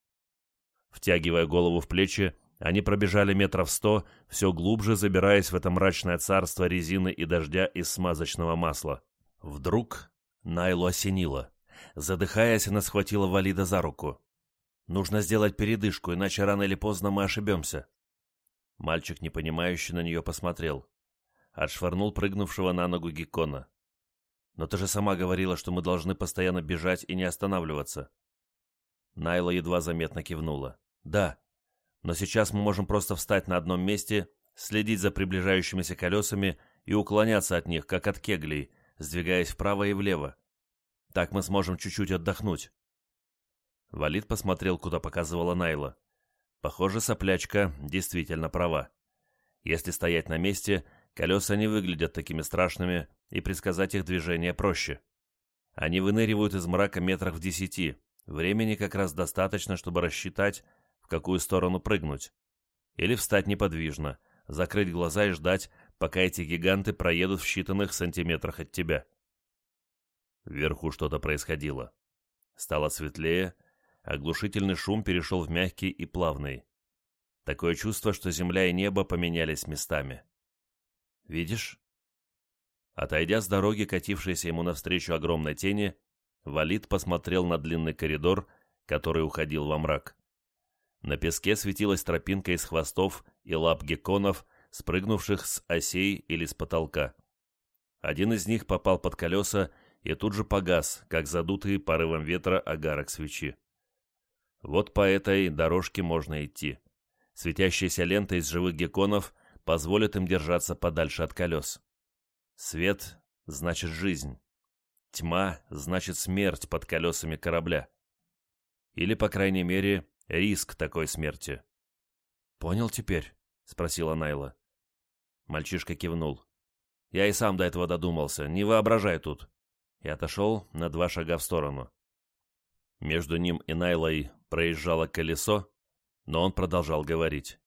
Втягивая голову в плечи, они пробежали метров сто, все глубже забираясь в это мрачное царство резины и дождя из смазочного масла. Вдруг Найлу осенило. Задыхаясь, она схватила Валида за руку. «Нужно сделать передышку, иначе рано или поздно мы ошибемся». Мальчик, непонимающе на нее посмотрел. Отшвырнул прыгнувшего на ногу Геккона. «Но ты же сама говорила, что мы должны постоянно бежать и не останавливаться». Найла едва заметно кивнула. «Да, но сейчас мы можем просто встать на одном месте, следить за приближающимися колесами и уклоняться от них, как от кеглей, сдвигаясь вправо и влево. Так мы сможем чуть-чуть отдохнуть. Валид посмотрел, куда показывала Найла. Похоже, соплячка действительно права. Если стоять на месте, колеса не выглядят такими страшными, и предсказать их движение проще. Они выныривают из мрака метрах в десяти. Времени как раз достаточно, чтобы рассчитать, в какую сторону прыгнуть. Или встать неподвижно, закрыть глаза и ждать, пока эти гиганты проедут в считанных сантиметрах от тебя. Вверху что-то происходило. Стало светлее, оглушительный шум перешел в мягкий и плавный. Такое чувство, что земля и небо поменялись местами. «Видишь?» Отойдя с дороги, катившейся ему навстречу огромной тени, Валид посмотрел на длинный коридор, который уходил во мрак. На песке светилась тропинка из хвостов и лап гекконов, спрыгнувших с осей или с потолка. Один из них попал под колеса и тут же погас, как задутый порывом ветра огарок свечи. Вот по этой дорожке можно идти. Светящаяся лента из живых гекконов позволит им держаться подальше от колес. Свет — значит жизнь. Тьма — значит смерть под колесами корабля. Или, по крайней мере, риск такой смерти. «Понял теперь?» — спросила Найла. Мальчишка кивнул. «Я и сам до этого додумался. Не воображай тут». И отошел на два шага в сторону. Между ним и Найлой проезжало колесо, но он продолжал говорить.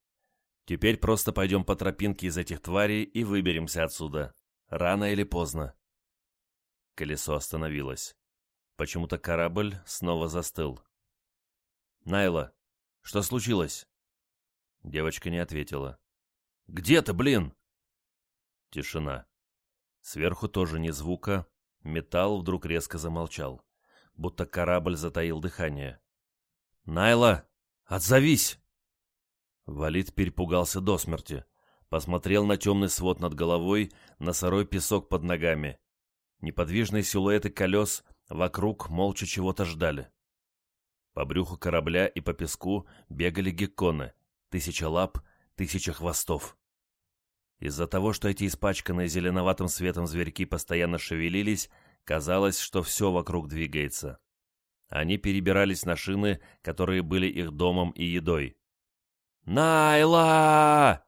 «Теперь просто пойдем по тропинке из этих тварей и выберемся отсюда. Рано или поздно». Колесо остановилось. Почему-то корабль снова застыл. «Найла, что случилось?» Девочка не ответила. «Где ты, блин?» Тишина. Сверху тоже ни звука. Металл вдруг резко замолчал, будто корабль затаил дыхание. «Найла, отзовись!» Валид перепугался до смерти. Посмотрел на темный свод над головой, на сырой песок под ногами. Неподвижные силуэты колес вокруг молча чего-то ждали. По брюху корабля и по песку бегали гекконы. Тысяча лап, тысяча хвостов. Из-за того, что эти испачканные зеленоватым светом зверьки постоянно шевелились, казалось, что все вокруг двигается. Они перебирались на шины, которые были их домом и едой. «Найла!»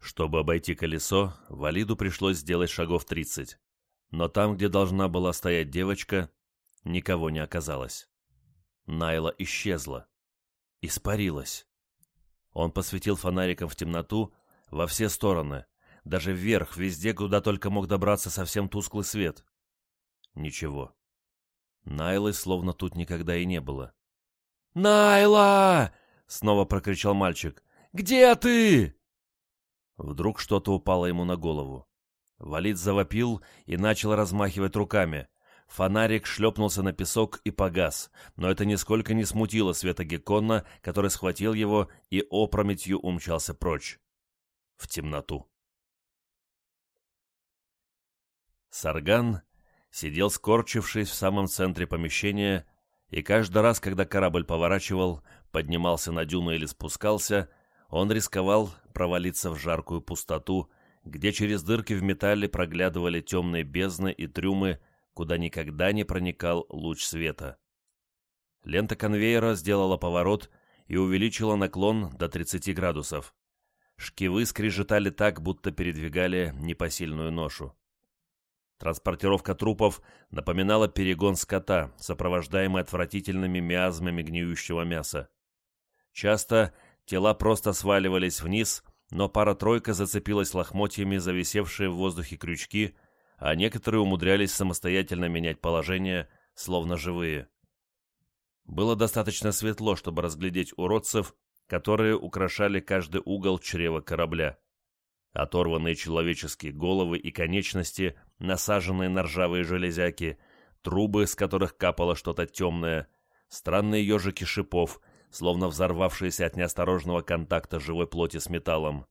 Чтобы обойти колесо, Валиду пришлось сделать шагов тридцать. Но там, где должна была стоять девочка, никого не оказалось. Найла исчезла. Испарилась. Он посветил фонариком в темноту во все стороны, даже вверх, везде, куда только мог добраться совсем тусклый свет. Ничего. Найлы словно тут никогда и не было. «Найла!» — снова прокричал мальчик. «Где ты?» Вдруг что-то упало ему на голову. Валид завопил и начал размахивать руками. Фонарик шлепнулся на песок и погас, но это нисколько не смутило Света Геккона, который схватил его и опрометью умчался прочь. В темноту. Сарган сидел скорчившись в самом центре помещения, и каждый раз, когда корабль поворачивал, поднимался на дюну или спускался, он рисковал провалиться в жаркую пустоту, где через дырки в металле проглядывали темные бездны и трюмы, куда никогда не проникал луч света. Лента конвейера сделала поворот и увеличила наклон до 30 градусов. Шкивы скрежетали так, будто передвигали непосильную ношу. Транспортировка трупов напоминала перегон скота, сопровождаемый отвратительными миазмами гниющего мяса. Часто тела просто сваливались вниз, но пара-тройка зацепилась лохмотьями зависевшие в воздухе крючки, а некоторые умудрялись самостоятельно менять положение, словно живые. Было достаточно светло, чтобы разглядеть уродцев, которые украшали каждый угол чрева корабля. Оторванные человеческие головы и конечности, насаженные на ржавые железяки, трубы, с которых капало что-то темное, странные ежики шипов, словно взорвавшиеся от неосторожного контакта живой плоти с металлом.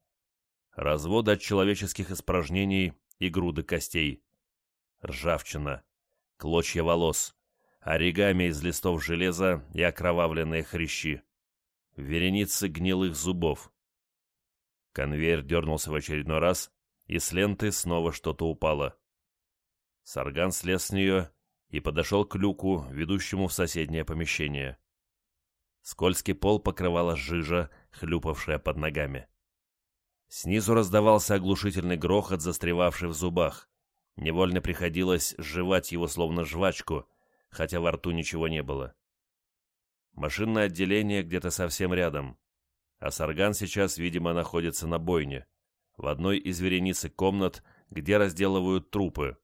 Разводы от человеческих испражнений и груды костей. Ржавчина, клочья волос, оригами из листов железа и окровавленные хрящи. Вереницы гнилых зубов. Конвейер дернулся в очередной раз, и с ленты снова что-то упало. Сарган слез с нее и подошел к люку, ведущему в соседнее помещение. Скользкий пол покрывала жижа, хлюпавшая под ногами. Снизу раздавался оглушительный грохот, застревавший в зубах. Невольно приходилось жевать его словно жвачку, хотя во рту ничего не было. Машинное отделение где-то совсем рядом. А Сарган сейчас, видимо, находится на бойне, в одной из вереницы комнат, где разделывают трупы.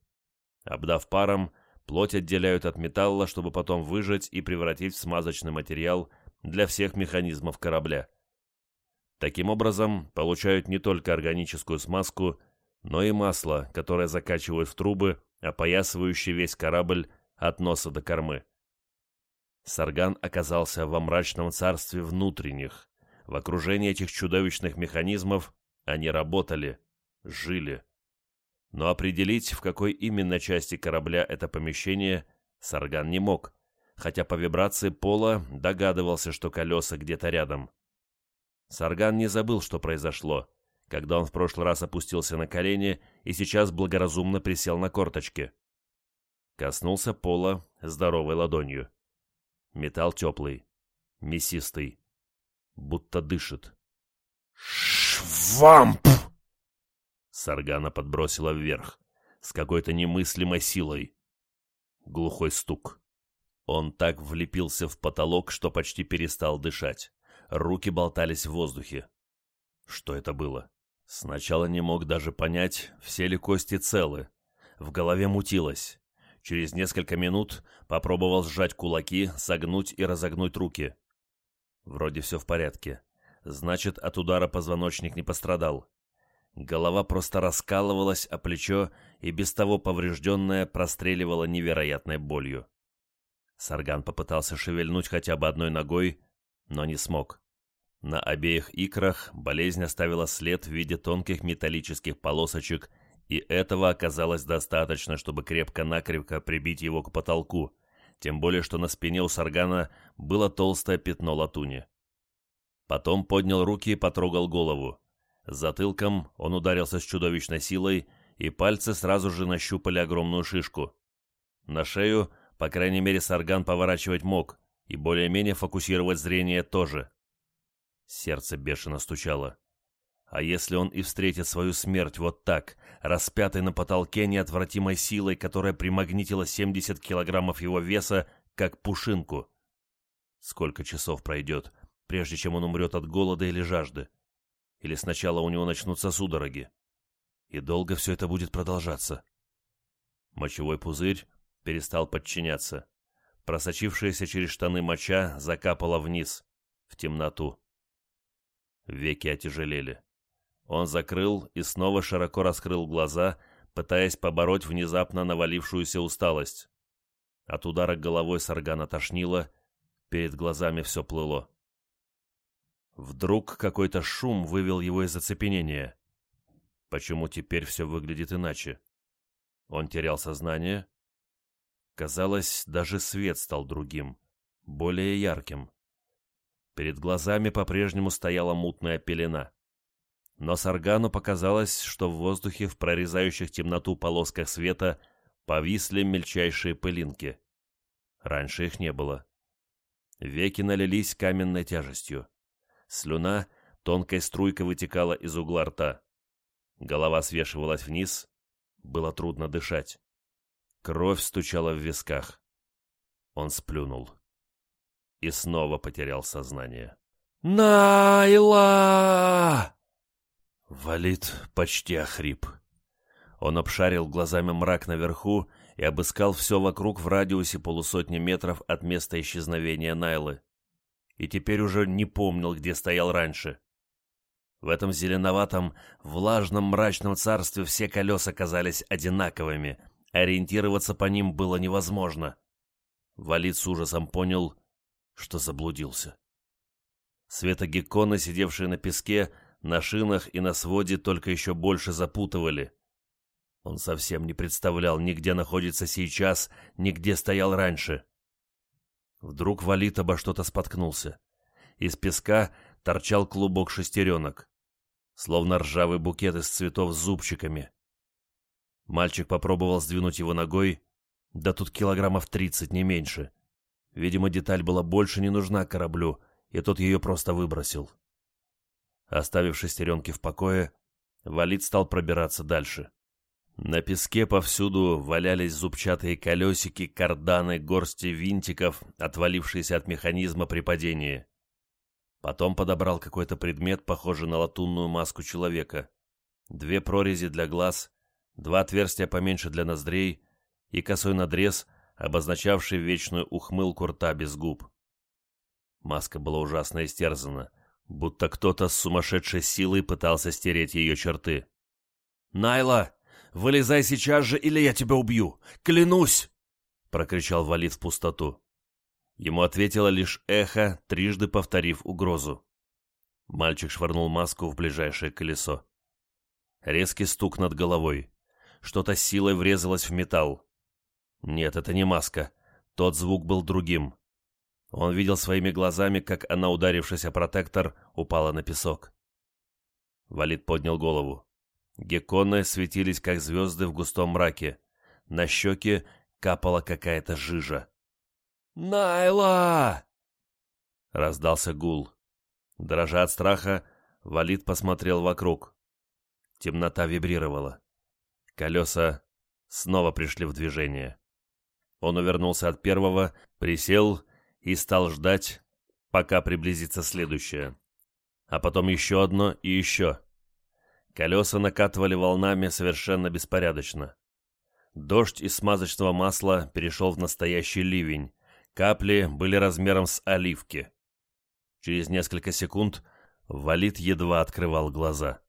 Обдав паром, плоть отделяют от металла, чтобы потом выжать и превратить в смазочный материал для всех механизмов корабля. Таким образом, получают не только органическую смазку, но и масло, которое закачивают в трубы, опоясывающие весь корабль от носа до кормы. Сарган оказался во мрачном царстве внутренних. В окружении этих чудовищных механизмов они работали, жили. Но определить, в какой именно части корабля это помещение, Сарган не мог хотя по вибрации пола догадывался, что колеса где-то рядом. Сарган не забыл, что произошло, когда он в прошлый раз опустился на колени и сейчас благоразумно присел на корточки. Коснулся пола здоровой ладонью. Металл теплый, мясистый, будто дышит. «Швамп!» Саргана подбросила вверх, с какой-то немыслимой силой. Глухой стук. Он так влепился в потолок, что почти перестал дышать. Руки болтались в воздухе. Что это было? Сначала не мог даже понять, все ли кости целы. В голове мутилось. Через несколько минут попробовал сжать кулаки, согнуть и разогнуть руки. Вроде все в порядке. Значит, от удара позвоночник не пострадал. Голова просто раскалывалась, а плечо, и без того поврежденное, простреливало невероятной болью. Сарган попытался шевельнуть хотя бы одной ногой, но не смог. На обеих икрах болезнь оставила след в виде тонких металлических полосочек, и этого оказалось достаточно, чтобы крепко-накрепко прибить его к потолку, тем более что на спине у Саргана было толстое пятно латуни. Потом поднял руки и потрогал голову. Затылком он ударился с чудовищной силой, и пальцы сразу же нащупали огромную шишку. На шею по крайней мере, Сарган поворачивать мог, и более-менее фокусировать зрение тоже. Сердце бешено стучало. А если он и встретит свою смерть вот так, распятый на потолке неотвратимой силой, которая примагнитила 70 килограммов его веса, как пушинку? Сколько часов пройдет, прежде чем он умрет от голода или жажды? Или сначала у него начнутся судороги? И долго все это будет продолжаться? Мочевой пузырь перестал подчиняться. Просочившаяся через штаны моча закапала вниз, в темноту. Веки отяжелели. Он закрыл и снова широко раскрыл глаза, пытаясь побороть внезапно навалившуюся усталость. От удара головой Саргана тошнило, перед глазами все плыло. Вдруг какой-то шум вывел его из оцепенения. Почему теперь все выглядит иначе? Он терял сознание? Казалось, даже свет стал другим, более ярким. Перед глазами по-прежнему стояла мутная пелена. Но Саргану показалось, что в воздухе в прорезающих темноту полосках света повисли мельчайшие пылинки. Раньше их не было. Веки налились каменной тяжестью. Слюна тонкой струйкой вытекала из угла рта. Голова свешивалась вниз. Было трудно дышать. Кровь стучала в висках. Он сплюнул. И снова потерял сознание. «Найла!» Валит почти охрип. Он обшарил глазами мрак наверху и обыскал все вокруг в радиусе полусотни метров от места исчезновения Найлы. И теперь уже не помнил, где стоял раньше. В этом зеленоватом, влажном, мрачном царстве все колеса казались одинаковыми, ориентироваться по ним было невозможно. Валид с ужасом понял, что заблудился. Светогекконы, сидевшие на песке, на шинах и на своде, только еще больше запутывали. Он совсем не представлял, ни где находится сейчас, ни где стоял раньше. Вдруг Валит обо что-то споткнулся. Из песка торчал клубок шестеренок, словно ржавый букет из цветов с зубчиками. Мальчик попробовал сдвинуть его ногой, да тут килограммов тридцать, не меньше. Видимо, деталь была больше не нужна кораблю, и тот ее просто выбросил. Оставив шестеренки в покое, Валид стал пробираться дальше. На песке повсюду валялись зубчатые колесики, карданы, горсти винтиков, отвалившиеся от механизма при падении. Потом подобрал какой-то предмет, похожий на латунную маску человека. Две прорези для глаз, два отверстия поменьше для ноздрей и косой надрез, обозначавший вечную ухмылку рта без губ. Маска была ужасно истерзана, будто кто-то с сумасшедшей силой пытался стереть ее черты. «Найла!» Вылезай сейчас же, или я тебя убью! Клянусь!» — прокричал Валид в пустоту. Ему ответило лишь эхо, трижды повторив угрозу. Мальчик швырнул маску в ближайшее колесо. Резкий стук над головой. Что-то силой врезалось в металл. Нет, это не маска. Тот звук был другим. Он видел своими глазами, как она, ударившись о протектор, упала на песок. Валид поднял голову. Гекконы светились, как звезды в густом мраке. На щеке капала какая-то жижа. «Найла!» Раздался гул. Дрожа от страха, Валид посмотрел вокруг. Темнота вибрировала. Колеса снова пришли в движение. Он увернулся от первого, присел и стал ждать, пока приблизится следующее. А потом еще одно и еще. Колеса накатывали волнами совершенно беспорядочно. Дождь из смазочного масла перешел в настоящий ливень. Капли были размером с оливки. Через несколько секунд Валид едва открывал глаза.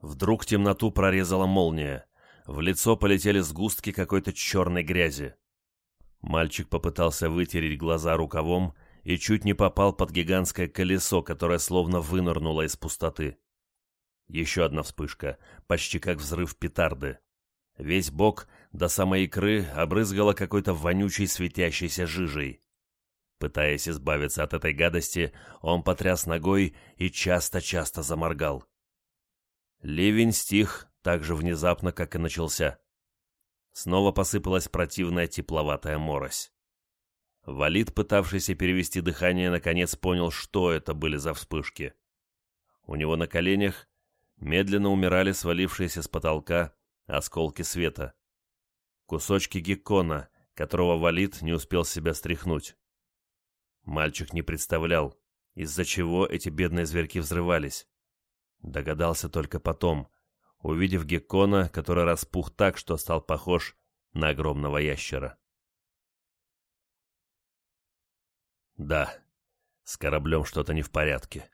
Вдруг темноту прорезала молния. В лицо полетели сгустки какой-то черной грязи. Мальчик попытался вытереть глаза рукавом и чуть не попал под гигантское колесо, которое словно вынырнуло из пустоты. Еще одна вспышка, почти как взрыв петарды. Весь бок до самой икры обрызгало какой-то вонючей светящейся жижей. Пытаясь избавиться от этой гадости, он потряс ногой и часто-часто заморгал. Ливень стих так же внезапно, как и начался. Снова посыпалась противная тепловатая морось. Валид, пытавшийся перевести дыхание, наконец понял, что это были за вспышки. У него на коленях медленно умирали свалившиеся с потолка осколки света. Кусочки геккона, которого Валид не успел себя стряхнуть. Мальчик не представлял, из-за чего эти бедные зверьки взрывались. Догадался только потом, увидев геккона, который распух так, что стал похож на огромного ящера. Да, с кораблем что-то не в порядке.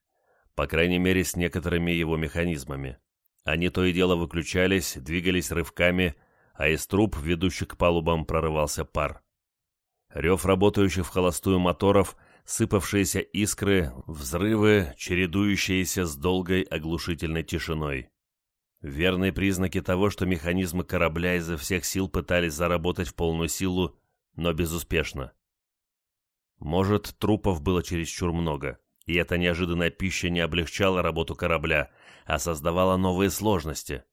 По крайней мере, с некоторыми его механизмами. Они то и дело выключались, двигались рывками, а из труб, ведущих к палубам, прорывался пар. Рев работающих в холостую моторов, сыпавшиеся искры, взрывы, чередующиеся с долгой оглушительной тишиной. Верные признаки того, что механизмы корабля изо всех сил пытались заработать в полную силу, но безуспешно. Может, трупов было чересчур много, и эта неожиданная пища не облегчала работу корабля, а создавала новые сложности.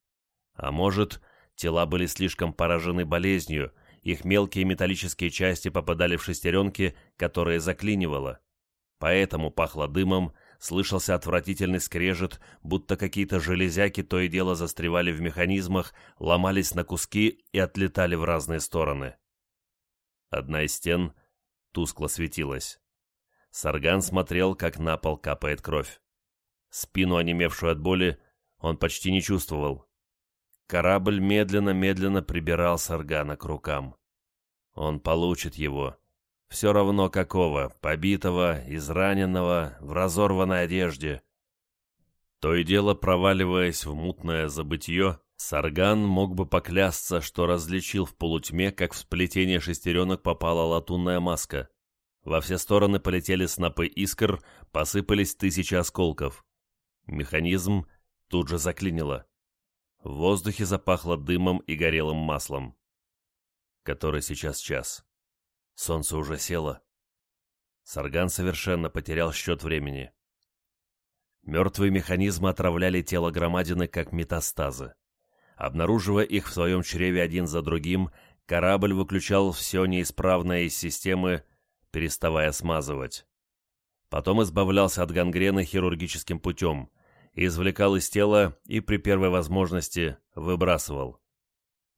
А может, тела были слишком поражены болезнью, их мелкие металлические части попадали в шестеренки, которые заклинивало. Поэтому пахло дымом, слышался отвратительный скрежет, будто какие-то железяки то и дело застревали в механизмах, ломались на куски и отлетали в разные стороны. Одна из стен тускло светилась. Сарган смотрел, как на пол капает кровь. Спину, онемевшую от боли, он почти не чувствовал. Корабль медленно-медленно прибирал Саргана к рукам. Он получит его. Все равно какого, побитого, израненного, в разорванной одежде. То и дело, проваливаясь в мутное забытье, Сарган мог бы поклясться, что различил в полутьме, как в сплетение шестеренок попала латунная маска. Во все стороны полетели снопы искр, посыпались тысячи осколков. Механизм тут же заклинило. В воздухе запахло дымом и горелым маслом. Который сейчас час. Солнце уже село. Сарган совершенно потерял счет времени. Мертвые механизмы отравляли тело громадины как метастазы. Обнаруживая их в своем чреве один за другим, корабль выключал все неисправное из системы, переставая смазывать. Потом избавлялся от гангрены хирургическим путем, извлекал из тела и при первой возможности выбрасывал.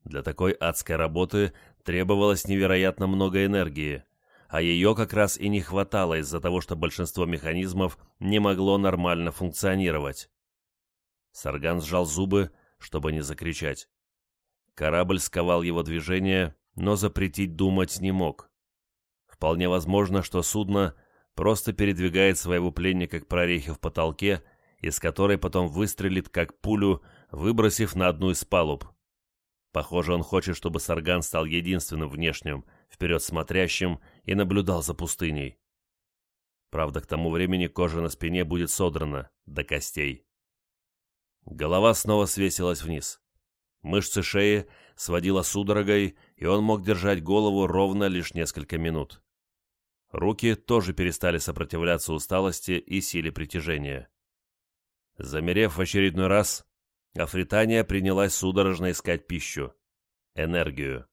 Для такой адской работы требовалось невероятно много энергии, а ее как раз и не хватало из-за того, что большинство механизмов не могло нормально функционировать. Сарган сжал зубы, чтобы не закричать. Корабль сковал его движение, но запретить думать не мог. Вполне возможно, что судно просто передвигает своего пленника к прорехе в потолке из которой потом выстрелит как пулю, выбросив на одну из палуб. Похоже, он хочет, чтобы Сарган стал единственным внешним, вперед смотрящим и наблюдал за пустыней. Правда, к тому времени кожа на спине будет содрана до костей. Голова снова свесилась вниз. Мышцы шеи сводила судорогой, и он мог держать голову ровно лишь несколько минут. Руки тоже перестали сопротивляться усталости и силе притяжения. Замерев в очередной раз, Афритания принялась судорожно искать пищу, энергию.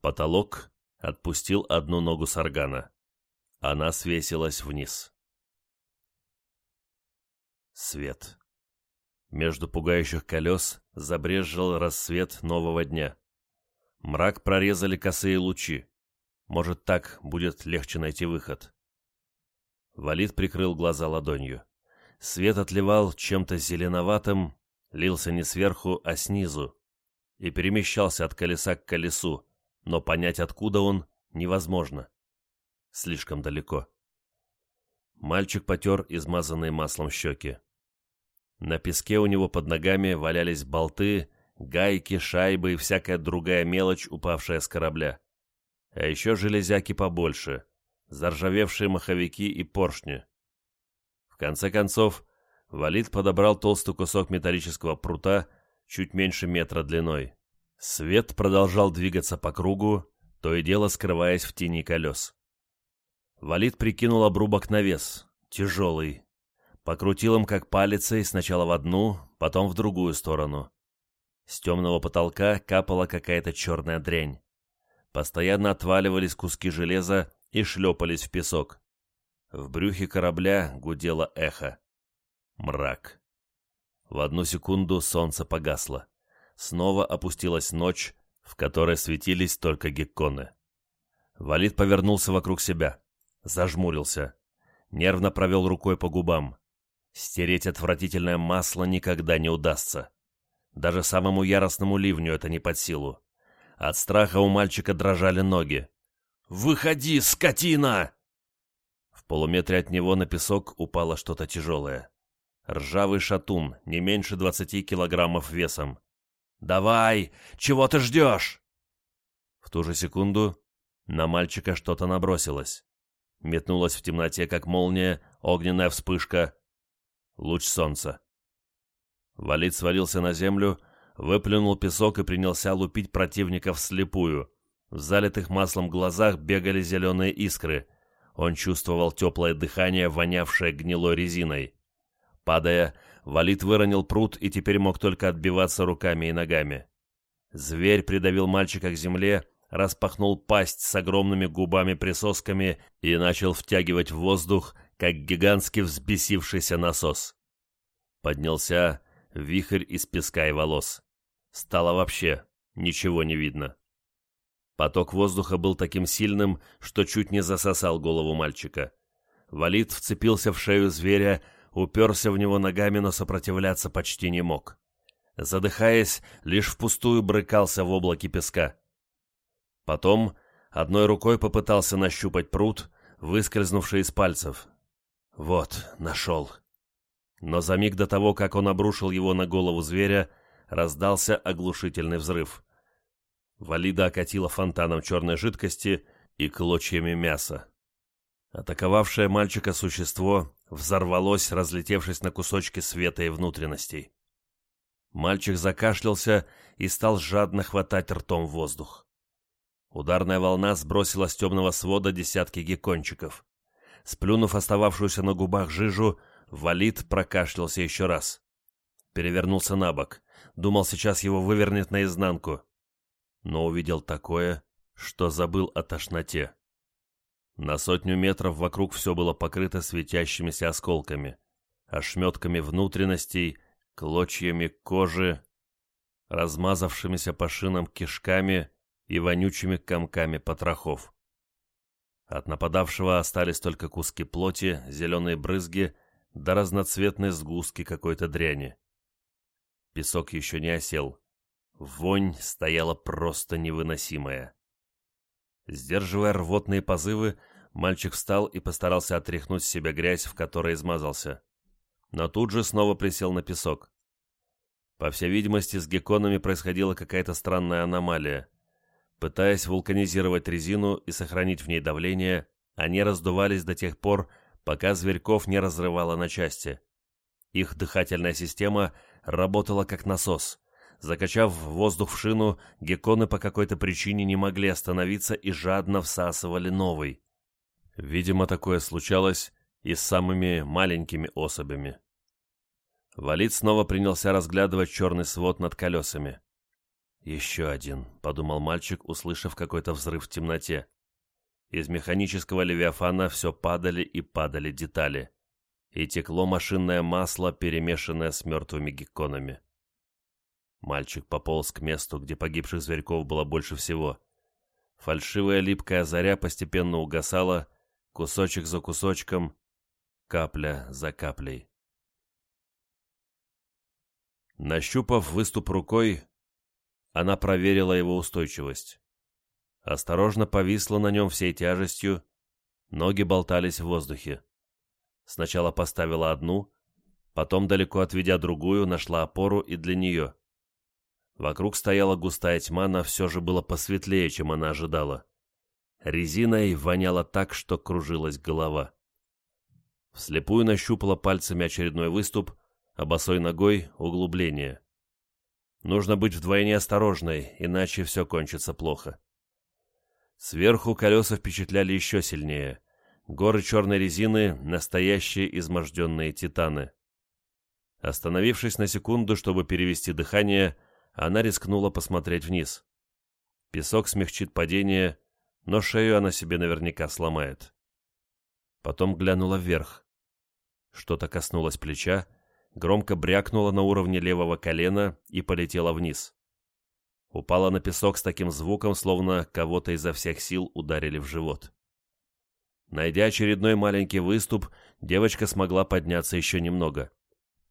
Потолок отпустил одну ногу саргана. Она свесилась вниз. Свет. Между пугающих колес забрезжил рассвет нового дня. Мрак прорезали косые лучи. Может, так будет легче найти выход. Валид прикрыл глаза ладонью. Свет отливал чем-то зеленоватым, лился не сверху, а снизу, и перемещался от колеса к колесу, но понять, откуда он, невозможно. Слишком далеко. Мальчик потер измазанные маслом щеки. На песке у него под ногами валялись болты, гайки, шайбы и всякая другая мелочь, упавшая с корабля. А еще железяки побольше, заржавевшие маховики и поршни конце концов, Валид подобрал толстый кусок металлического прута, чуть меньше метра длиной. Свет продолжал двигаться по кругу, то и дело скрываясь в тени колес. Валид прикинул обрубок на вес, тяжелый. Покрутил им как палицей сначала в одну, потом в другую сторону. С темного потолка капала какая-то черная дрянь. Постоянно отваливались куски железа и шлепались в песок. В брюхе корабля гудело эхо. Мрак. В одну секунду солнце погасло. Снова опустилась ночь, в которой светились только гекконы. Валид повернулся вокруг себя, зажмурился, нервно провел рукой по губам. Стереть отвратительное масло никогда не удастся. Даже самому яростному ливню это не под силу. От страха у мальчика дрожали ноги. «Выходи, скотина!» Полуметре от него на песок упало что-то тяжелое. Ржавый шатун, не меньше двадцати килограммов весом. «Давай! Чего ты ждешь?» В ту же секунду На мальчика что-то набросилось. Метнулась в темноте, как молния, огненная вспышка. Луч солнца. Валид свалился на землю, выплюнул песок и принялся лупить противника вслепую. В залитых маслом глазах бегали зеленые искры. Он чувствовал теплое дыхание, вонявшее гнилой резиной. Падая, Валид выронил пруд и теперь мог только отбиваться руками и ногами. Зверь придавил мальчика к земле, распахнул пасть с огромными губами-присосками и начал втягивать в воздух, как гигантский взбесившийся насос. Поднялся вихрь из песка и волос. Стало вообще ничего не видно. Поток воздуха был таким сильным, что чуть не засосал голову мальчика. Валид вцепился в шею зверя, уперся в него ногами, но сопротивляться почти не мог. Задыхаясь, лишь впустую брыкался в облаке песка. Потом одной рукой попытался нащупать пруд, выскользнувший из пальцев. Вот, нашел. Но за миг до того, как он обрушил его на голову зверя, раздался оглушительный взрыв. Валида окатила фонтаном черной жидкости и клочьями мяса. Атаковавшее мальчика существо взорвалось, разлетевшись на кусочки света и внутренностей. Мальчик закашлялся и стал жадно хватать ртом воздух. Ударная волна сбросила с темного свода десятки геккончиков. Сплюнув остававшуюся на губах жижу, Валид прокашлялся еще раз. Перевернулся на бок. Думал, сейчас его вывернет наизнанку. Но увидел такое, что забыл о тошноте. На сотню метров вокруг все было покрыто светящимися осколками, ошметками внутренностей, клочьями кожи, размазавшимися по шинам кишками и вонючими комками потрохов. От нападавшего остались только куски плоти, зеленые брызги да разноцветные сгустки какой-то дряни. Песок еще не осел. Вонь стояла просто невыносимая. Сдерживая рвотные позывы, мальчик встал и постарался отряхнуть с себя грязь, в которой измазался. Но тут же снова присел на песок. По всей видимости, с гекконами происходила какая-то странная аномалия. Пытаясь вулканизировать резину и сохранить в ней давление, они раздувались до тех пор, пока зверьков не разрывало на части. Их дыхательная система работала как насос. Закачав воздух в шину, гекконы по какой-то причине не могли остановиться и жадно всасывали новый. Видимо, такое случалось и с самыми маленькими особями. Валид снова принялся разглядывать черный свод над колесами. «Еще один», — подумал мальчик, услышав какой-то взрыв в темноте. Из механического левиафана все падали и падали детали. И текло машинное масло, перемешанное с мертвыми гекконами. Мальчик пополз к месту, где погибших зверьков было больше всего. Фальшивая липкая заря постепенно угасала, кусочек за кусочком, капля за каплей. Нащупав выступ рукой, она проверила его устойчивость осторожно повисла на нем всей тяжестью, ноги болтались в воздухе. Сначала поставила одну, потом, далеко отведя другую, нашла опору и для нее. Вокруг стояла густая тьма, но все же было посветлее, чем она ожидала. Резиной воняло так, что кружилась голова. Вслепую нащупала пальцами очередной выступ, а босой ногой — углубление. Нужно быть вдвойне осторожной, иначе все кончится плохо. Сверху колеса впечатляли еще сильнее. Горы черной резины — настоящие изможденные титаны. Остановившись на секунду, чтобы перевести дыхание, она рискнула посмотреть вниз. Песок смягчит падение, но шею она себе наверняка сломает. Потом глянула вверх. Что-то коснулось плеча, громко брякнуло на уровне левого колена и полетело вниз упала на песок с таким звуком, словно кого-то изо всех сил ударили в живот. Найдя очередной маленький выступ, девочка смогла подняться еще немного.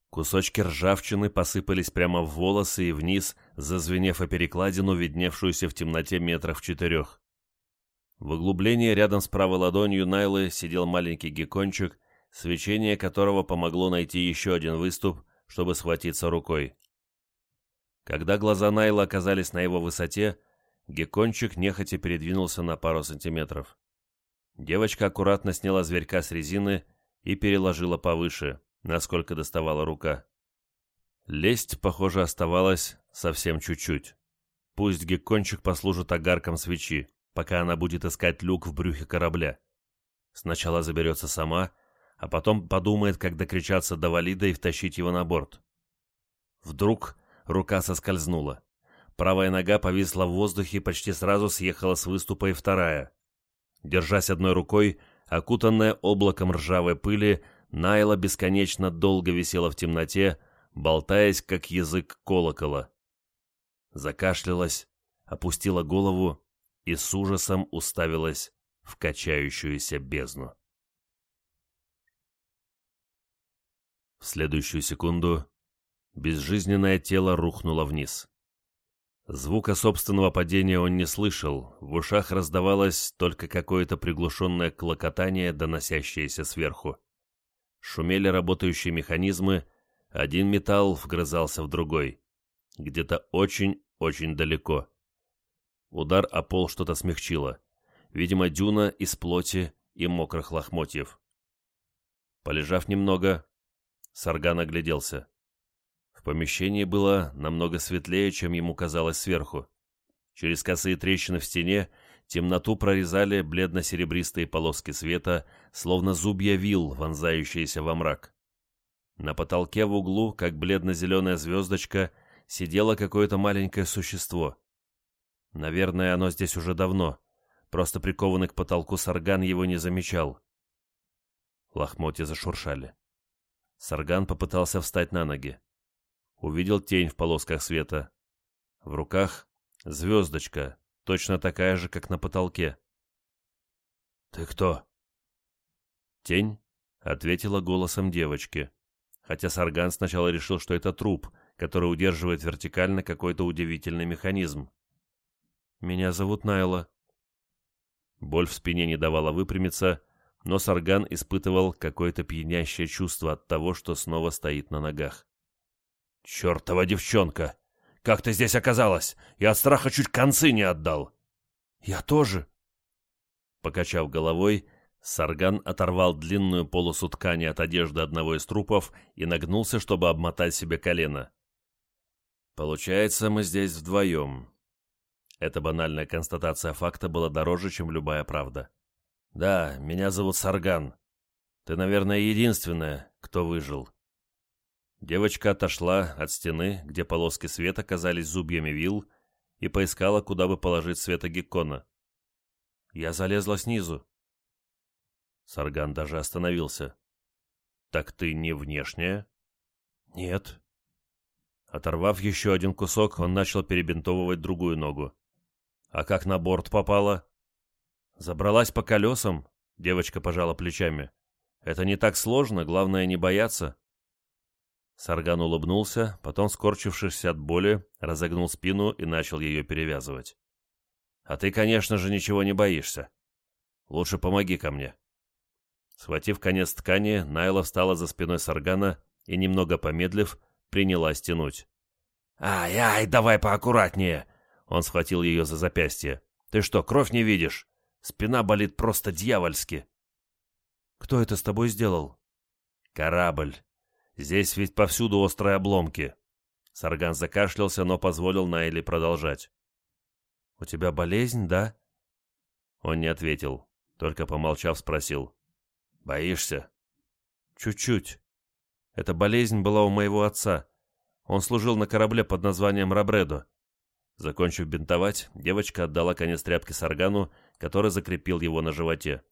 Кусочки ржавчины посыпались прямо в волосы и вниз, зазвенев о перекладину, видневшуюся в темноте метров четырех. В углублении рядом с правой ладонью Найлы сидел маленький геккончик, свечение которого помогло найти еще один выступ, чтобы схватиться рукой. Когда глаза Найла оказались на его высоте, Геккончик нехотя передвинулся на пару сантиметров. Девочка аккуратно сняла зверька с резины и переложила повыше, насколько доставала рука. Лесть, похоже, оставалась совсем чуть-чуть. Пусть геккончик послужит огарком свечи, пока она будет искать люк в брюхе корабля. Сначала заберется сама, а потом подумает, как докричаться до валида и втащить его на борт. Вдруг рука соскользнула. Правая нога повисла в воздухе и почти сразу съехала с выступа и вторая. Держась одной рукой, окутанная облаком ржавой пыли, Найла бесконечно долго висела в темноте, болтаясь, как язык колокола. Закашлялась, опустила голову и с ужасом уставилась в качающуюся бездну. В следующую секунду безжизненное тело рухнуло вниз. Звука собственного падения он не слышал, в ушах раздавалось только какое-то приглушенное клокотание, доносящееся сверху. Шумели работающие механизмы, один металл вгрызался в другой. Где-то очень-очень далеко. Удар о пол что-то смягчило. Видимо, дюна из плоти и мокрых лохмотьев. Полежав немного, Сарган огляделся. В помещении было намного светлее, чем ему казалось сверху. Через косые трещины в стене темноту прорезали бледно-серебристые полоски света, словно зубья вил, вонзающиеся во мрак. На потолке в углу, как бледно-зеленая звездочка, сидело какое-то маленькое существо. Наверное, оно здесь уже давно. Просто прикованный к потолку сарган его не замечал. Лохмотья зашуршали. Сарган попытался встать на ноги. Увидел тень в полосках света. В руках звездочка, точно такая же, как на потолке. «Ты кто?» Тень ответила голосом девочки, хотя Сарган сначала решил, что это труп, который удерживает вертикально какой-то удивительный механизм. «Меня зовут Найла». Боль в спине не давала выпрямиться, но Сарган испытывал какое-то пьянящее чувство от того, что снова стоит на ногах. «Чертова девчонка! Как ты здесь оказалась? Я от страха чуть концы не отдал!» «Я тоже!» Покачав головой, Сарган оторвал длинную полосу ткани от одежды одного из трупов и нагнулся, чтобы обмотать себе колено. «Получается, мы здесь вдвоем. Эта банальная констатация факта была дороже, чем любая правда. «Да, меня зовут Сарган. Ты, наверное, единственная, кто выжил». Девочка отошла от стены, где полоски света казались зубьями вил, и поискала, куда бы положить света Геккона. Я залезла снизу. Сарган даже остановился. «Так ты не внешняя?» «Нет». Оторвав еще один кусок, он начал перебинтовывать другую ногу. А как на борт попала? Забралась по колесам, девочка пожала плечами. Это не так сложно, главное не бояться. Сарган улыбнулся, потом, скорчившись от боли, разогнул спину и начал ее перевязывать. «А ты, конечно же, ничего не боишься. Лучше помоги ко мне». Схватив конец ткани, Найла встала за спиной Саргана и, немного помедлив, принялась тянуть. «Ай-ай, давай поаккуратнее!» Он схватил ее за запястье. «Ты что, кровь не видишь? Спина болит просто дьявольски». «Кто это с тобой сделал?» «Корабль. Здесь ведь повсюду острые обломки». Сарган закашлялся, но позволил Найли продолжать. «У тебя болезнь, да?» Он не ответил, только помолчав спросил. «Боишься?» «Чуть-чуть. Эта болезнь была у моего отца. Он служил на корабле под названием Рабредо. Закончив бинтовать, девочка отдала конец тряпки Саргану, который закрепил его на животе.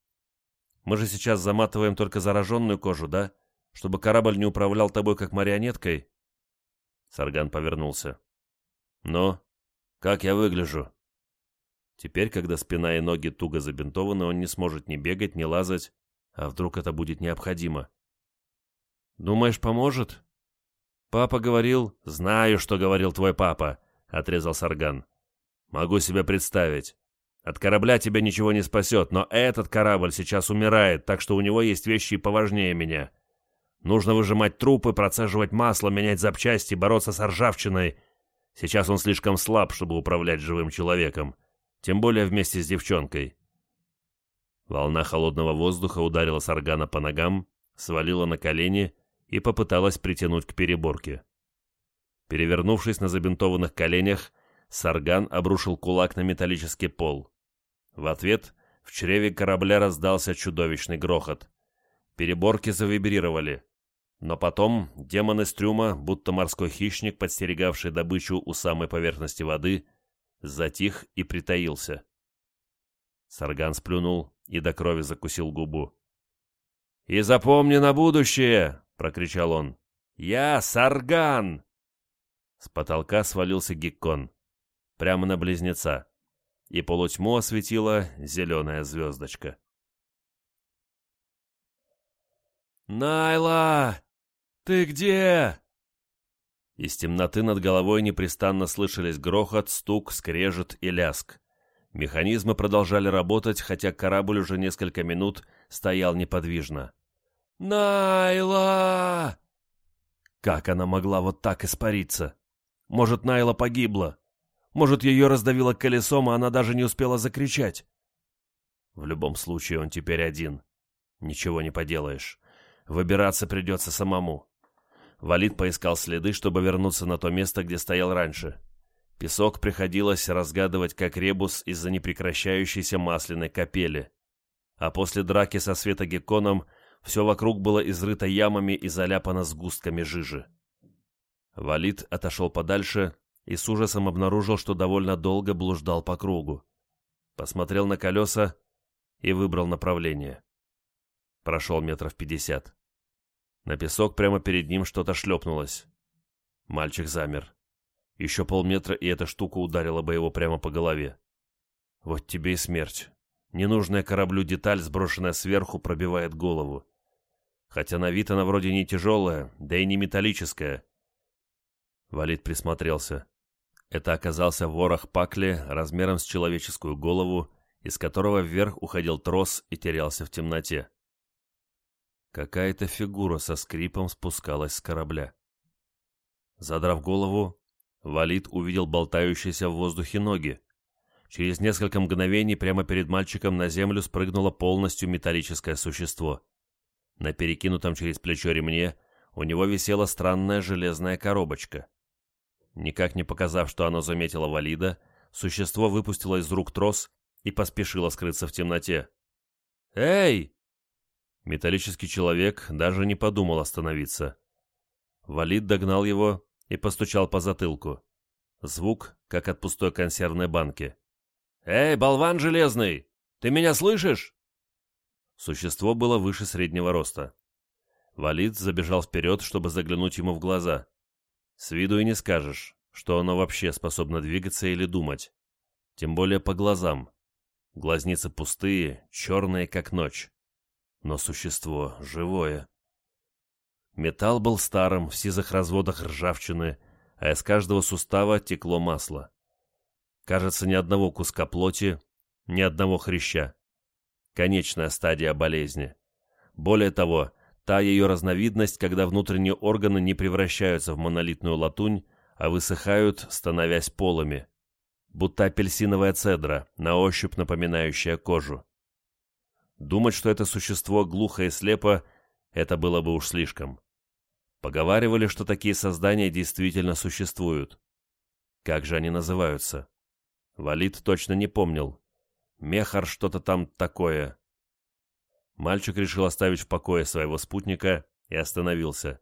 «Мы же сейчас заматываем только зараженную кожу, да? Чтобы корабль не управлял тобой как марионеткой?» Сарган повернулся. «Ну, как я выгляжу?» Теперь, когда спина и ноги туго забинтованы, он не сможет ни бегать, ни лазать. А вдруг это будет необходимо? «Думаешь, поможет?» «Папа говорил...» «Знаю, что говорил твой папа», — отрезал Сарган. «Могу себе представить. От корабля тебя ничего не спасет, но этот корабль сейчас умирает, так что у него есть вещи и поважнее меня. Нужно выжимать трупы, процеживать масло, менять запчасти, бороться с ржавчиной. Сейчас он слишком слаб, чтобы управлять живым человеком. тем более вместе с девчонкой. Волна холодного воздуха ударила Саргана по ногам, свалила на колени и попыталась притянуть к переборке. Перевернувшись на забинтованных коленях, Сарган обрушил кулак на металлический пол. В ответ в чреве корабля раздался чудовищный грохот. Переборки завибрировали. Но потом демон из трюма, будто морской хищник, подстерегавший добычу у самой поверхности воды, затих и притаился. Сарган сплюнул и до крови закусил губу. «И запомни на будущее!» — прокричал он. «Я Сарган!» С потолка свалился Геккон. Прямо на близнеца. И полутьму осветила зеленая звездочка. «Найла! Ты где?» Из темноты над головой непрестанно слышались грохот, стук, скрежет и ляск. Механизмы продолжали работать, хотя корабль уже несколько минут стоял неподвижно. «Найла!» Как она могла вот так испариться? Может, Найла погибла? Может, ее раздавило колесом, а она даже не успела закричать? В любом случае, он теперь один. Ничего не поделаешь. Выбираться придется самому. Валид поискал следы, чтобы вернуться на то место, где стоял раньше. Песок приходилось разгадывать как ребус из-за непрекращающейся масляной капели. А после драки со светогекконом все вокруг было изрыто ямами и заляпано сгустками жижи. Валид отошел подальше и с ужасом обнаружил, что довольно долго блуждал по кругу. Посмотрел на колеса и выбрал направление. Прошел метров пятьдесят. На песок прямо перед ним что-то шлепнулось. Мальчик замер. Еще полметра, и эта штука ударила бы его прямо по голове. Вот тебе и смерть. Ненужная кораблю деталь, сброшенная сверху, пробивает голову. Хотя на вид она вроде не тяжелая, да и не металлическая. Валид присмотрелся. Это оказался ворох пакли размером с человеческую голову, из которого вверх уходил трос и терялся в темноте. Какая-то фигура со скрипом спускалась с корабля. Задрав голову, Валид увидел болтающиеся в воздухе ноги. Через несколько мгновений прямо перед мальчиком на землю спрыгнуло полностью металлическое существо. На перекинутом через плечо ремне у него висела странная железная коробочка. Никак не показав, что оно заметило Валида, существо выпустило из рук трос и поспешило скрыться в темноте. «Эй!» Металлический человек даже не подумал остановиться. Валид догнал его и постучал по затылку. Звук, как от пустой консервной банки. «Эй, болван железный! Ты меня слышишь?» Существо было выше среднего роста. Валид забежал вперед, чтобы заглянуть ему в глаза. С виду и не скажешь, что оно вообще способно двигаться или думать. Тем более по глазам. Глазницы пустые, черные, как ночь. Но существо живое. Металл был старым, в сизых разводах ржавчины, а из каждого сустава текло масло. Кажется, ни одного куска плоти, ни одного хряща. Конечная стадия болезни. Более того, та ее разновидность, когда внутренние органы не превращаются в монолитную латунь, а высыхают, становясь полыми. Будто апельсиновая цедра, на ощупь напоминающая кожу. Думать, что это существо глухо и слепо, это было бы уж слишком. Поговаривали, что такие создания действительно существуют. Как же они называются? Валид точно не помнил. Мехар что-то там такое. Мальчик решил оставить в покое своего спутника и остановился.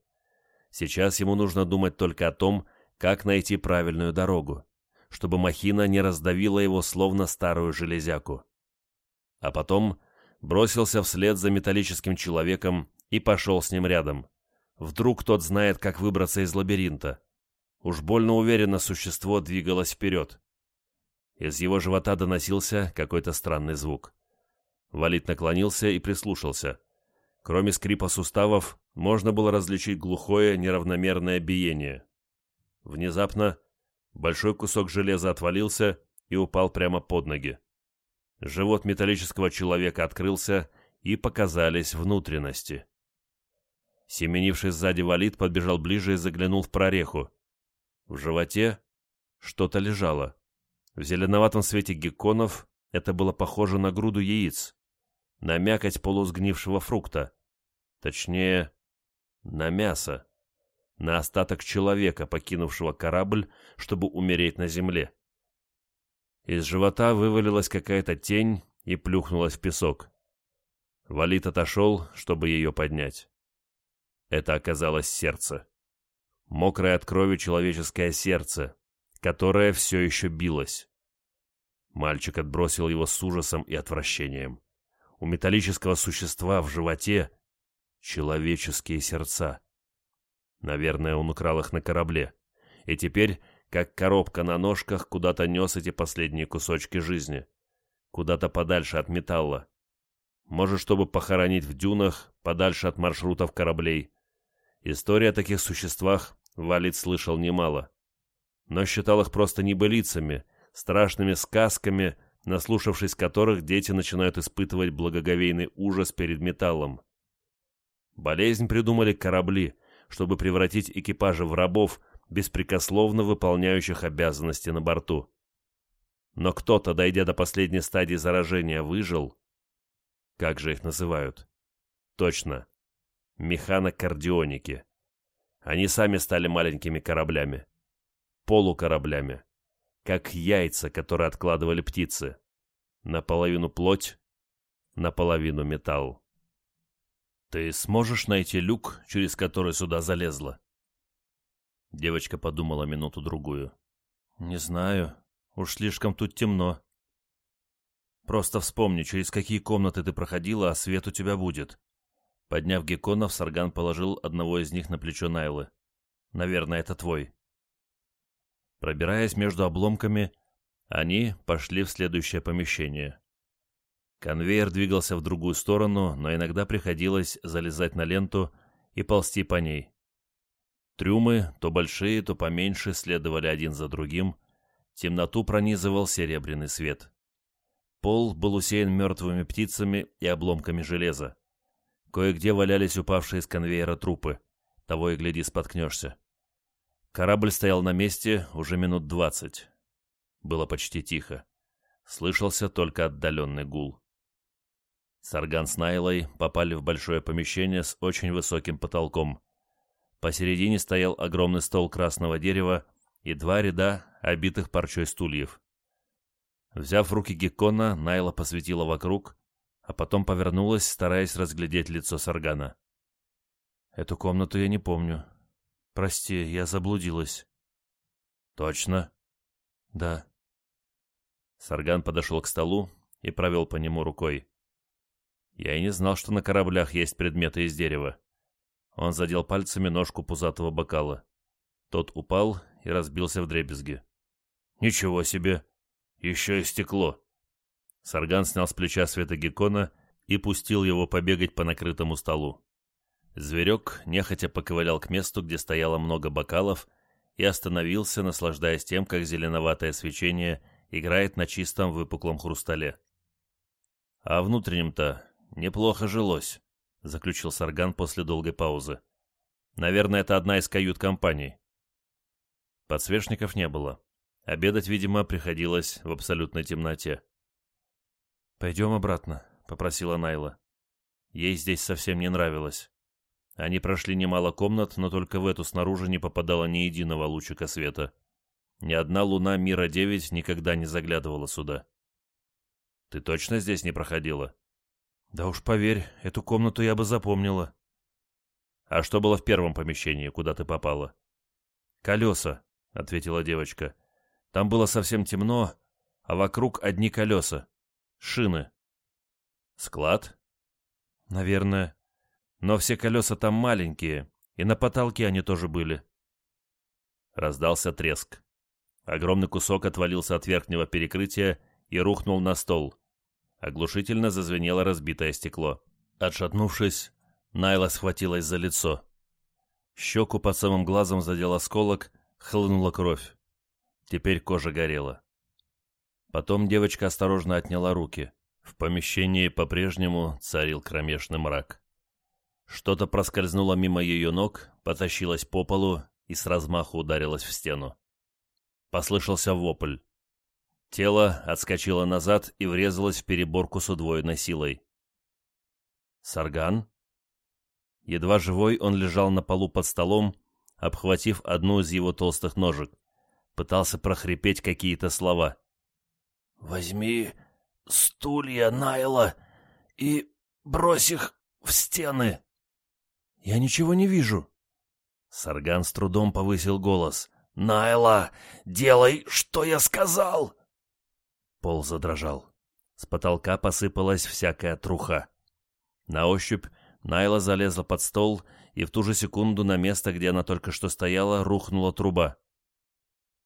Сейчас ему нужно думать только о том, как найти правильную дорогу, чтобы махина не раздавила его словно старую железяку. А потом бросился вслед за металлическим человеком и пошел с ним рядом. Вдруг тот знает, как выбраться из лабиринта. Уж больно уверенно существо двигалось вперед. Из его живота доносился какой-то странный звук. Валит наклонился и прислушался. Кроме скрипа суставов, можно было различить глухое, неравномерное биение. Внезапно большой кусок железа отвалился и упал прямо под ноги. Живот металлического человека открылся, и показались внутренности. Семенивший сзади валид подбежал ближе и заглянул в прореху. В животе что-то лежало. В зеленоватом свете гекконов это было похоже на груду яиц, на мякоть полусгнившего фрукта, точнее, на мясо, на остаток человека, покинувшего корабль, чтобы умереть на земле. Из живота вывалилась какая-то тень и плюхнулась в песок. Валит отошел, чтобы ее поднять. Это оказалось сердце. Мокрое от крови человеческое сердце, которое все еще билось. Мальчик отбросил его с ужасом и отвращением. У металлического существа в животе человеческие сердца. Наверное, он украл их на корабле. И теперь, как коробка на ножках, куда-то нес эти последние кусочки жизни. Куда-то подальше от металла. Может, чтобы похоронить в дюнах, подальше от маршрутов кораблей. История о таких существах Валид слышал немало. Но считал их просто небылицами, страшными сказками, наслушавшись которых дети начинают испытывать благоговейный ужас перед металлом. Болезнь придумали корабли, чтобы превратить экипажи в рабов, беспрекословно выполняющих обязанности на борту. Но кто-то, дойдя до последней стадии заражения, выжил. Как же их называют? Точно. Механокардионики. Они сами стали маленькими кораблями. Полукораблями. Как яйца, которые откладывали птицы. Наполовину плоть, наполовину металл. «Ты сможешь найти люк, через который сюда залезла?» Девочка подумала минуту-другую. «Не знаю. Уж слишком тут темно. Просто вспомни, через какие комнаты ты проходила, а свет у тебя будет». Подняв гекконов, Сарган положил одного из них на плечо Найлы. «Наверное, это твой». Пробираясь между обломками, они пошли в следующее помещение. Конвейер двигался в другую сторону, но иногда приходилось залезать на ленту и ползти по ней. Трюмы, то большие, то поменьше, следовали один за другим. Темноту пронизывал серебряный свет. Пол был усеян мертвыми птицами и обломками железа. Кое-где валялись упавшие с конвейера трупы. Того и гляди, споткнешься. Корабль стоял на месте уже минут двадцать. Было почти тихо. Слышался только отдаленный гул. Сарган с Найлой попали в большое помещение с очень высоким потолком. Посередине стоял огромный стол красного дерева и два ряда обитых парчой стульев. Взяв в руки Геккона, Найла посветила вокруг, а потом повернулась, стараясь разглядеть лицо Саргана. «Эту комнату я не помню. Прости, я заблудилась». «Точно?» «Да». Сарган подошел к столу и провел по нему рукой. Я и не знал, что на кораблях есть предметы из дерева. Он задел пальцами ножку пузатого бокала. Тот упал и разбился в дребезги. «Ничего себе! Еще и стекло!» Сарган снял с плеча светогеккона и пустил его побегать по накрытому столу. Зверек нехотя поковылял к месту, где стояло много бокалов, и остановился, наслаждаясь тем, как зеленоватое свечение играет на чистом выпуклом хрустале. А внутреннем-то «Неплохо жилось», — заключил Сарган после долгой паузы. «Наверное, это одна из кают-компаний». Подсвечников не было. Обедать, видимо, приходилось в абсолютной темноте. «Пойдем обратно», — попросила Найла. Ей здесь совсем не нравилось. Они прошли немало комнат, но только в эту снаружи не попадало ни единого лучика света. Ни одна луна Мира-9 никогда не заглядывала сюда. «Ты точно здесь не проходила?» Да уж поверь, эту комнату я бы запомнила. А что было в первом помещении, куда ты попала? Колеса, ответила девочка. Там было совсем темно, а вокруг одни колеса. Шины. Склад? Наверное. Но все колеса там маленькие, и на потолке они тоже были. Раздался треск. Огромный кусок отвалился от верхнего перекрытия и рухнул на стол. Оглушительно зазвенело разбитое стекло. Отшатнувшись, Найла схватилась за лицо. Щеку под самым глазом задел осколок, хлынула кровь. Теперь кожа горела. Потом девочка осторожно отняла руки. В помещении по-прежнему царил кромешный мрак. Что-то проскользнуло мимо ее ног, потащилось по полу и с размаху ударилось в стену. Послышался вопль. Тело отскочило назад и врезалось в переборку с удвоенной силой. Сарган? Едва живой, он лежал на полу под столом, обхватив одну из его толстых ножек. Пытался прохрипеть какие-то слова. «Возьми стулья Найла и брось их в стены!» «Я ничего не вижу!» Сарган с трудом повысил голос. «Найла, делай, что я сказал!» Пол задрожал. С потолка посыпалась всякая труха. На ощупь Найла залезла под стол, и в ту же секунду на место, где она только что стояла, рухнула труба.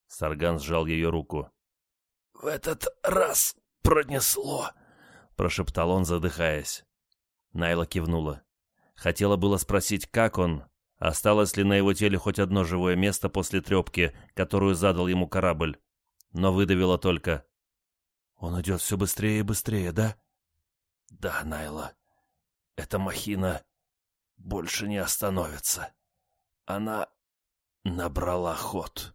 Сарган сжал ее руку. «В этот раз пронесло», — прошептал он, задыхаясь. Найла кивнула. Хотела было спросить, как он, осталось ли на его теле хоть одно живое место после трепки, которую задал ему корабль, но выдавила только. «Он идет все быстрее и быстрее, да?» «Да, Найла», эта махина больше не остановится. Она набрала ход.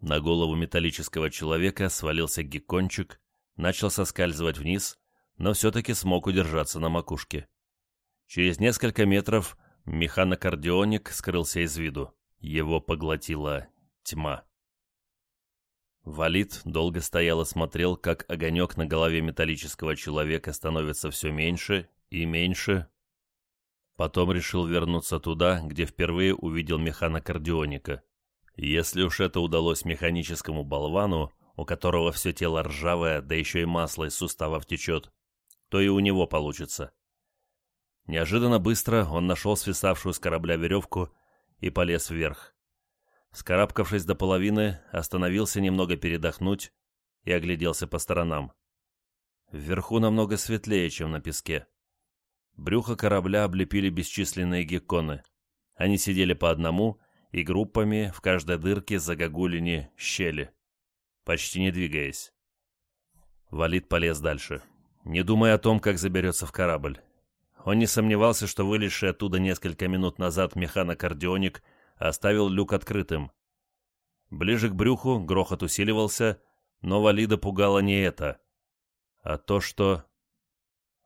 На голову металлического человека свалился геккончик, начал соскальзывать вниз, но все-таки смог удержаться на макушке. Через несколько метров механокардионик скрылся из виду. Его поглотила тьма. Валид долго стоял и смотрел, как огонек на голове металлического человека становится все меньше и меньше. Потом решил вернуться туда, где впервые увидел механокардионика. Если уж это удалось механическому болвану, у которого все тело ржавое, да еще и масло из суставов течет, то и у него получится. Неожиданно быстро он нашел свисавшую с корабля веревку и полез вверх. Скарабкавшись до половины, остановился немного передохнуть и огляделся по сторонам. Вверху намного светлее, чем на песке. Брюхо корабля облепили бесчисленные гекконы. Они сидели по одному и группами в каждой дырке загогулине щели, почти не двигаясь. Валид полез дальше, не думая о том, как заберется в корабль. Он не сомневался, что вылезший оттуда несколько минут назад механокардионик — оставил люк открытым. Ближе к брюху грохот усиливался, но Валида пугало не это, а то, что...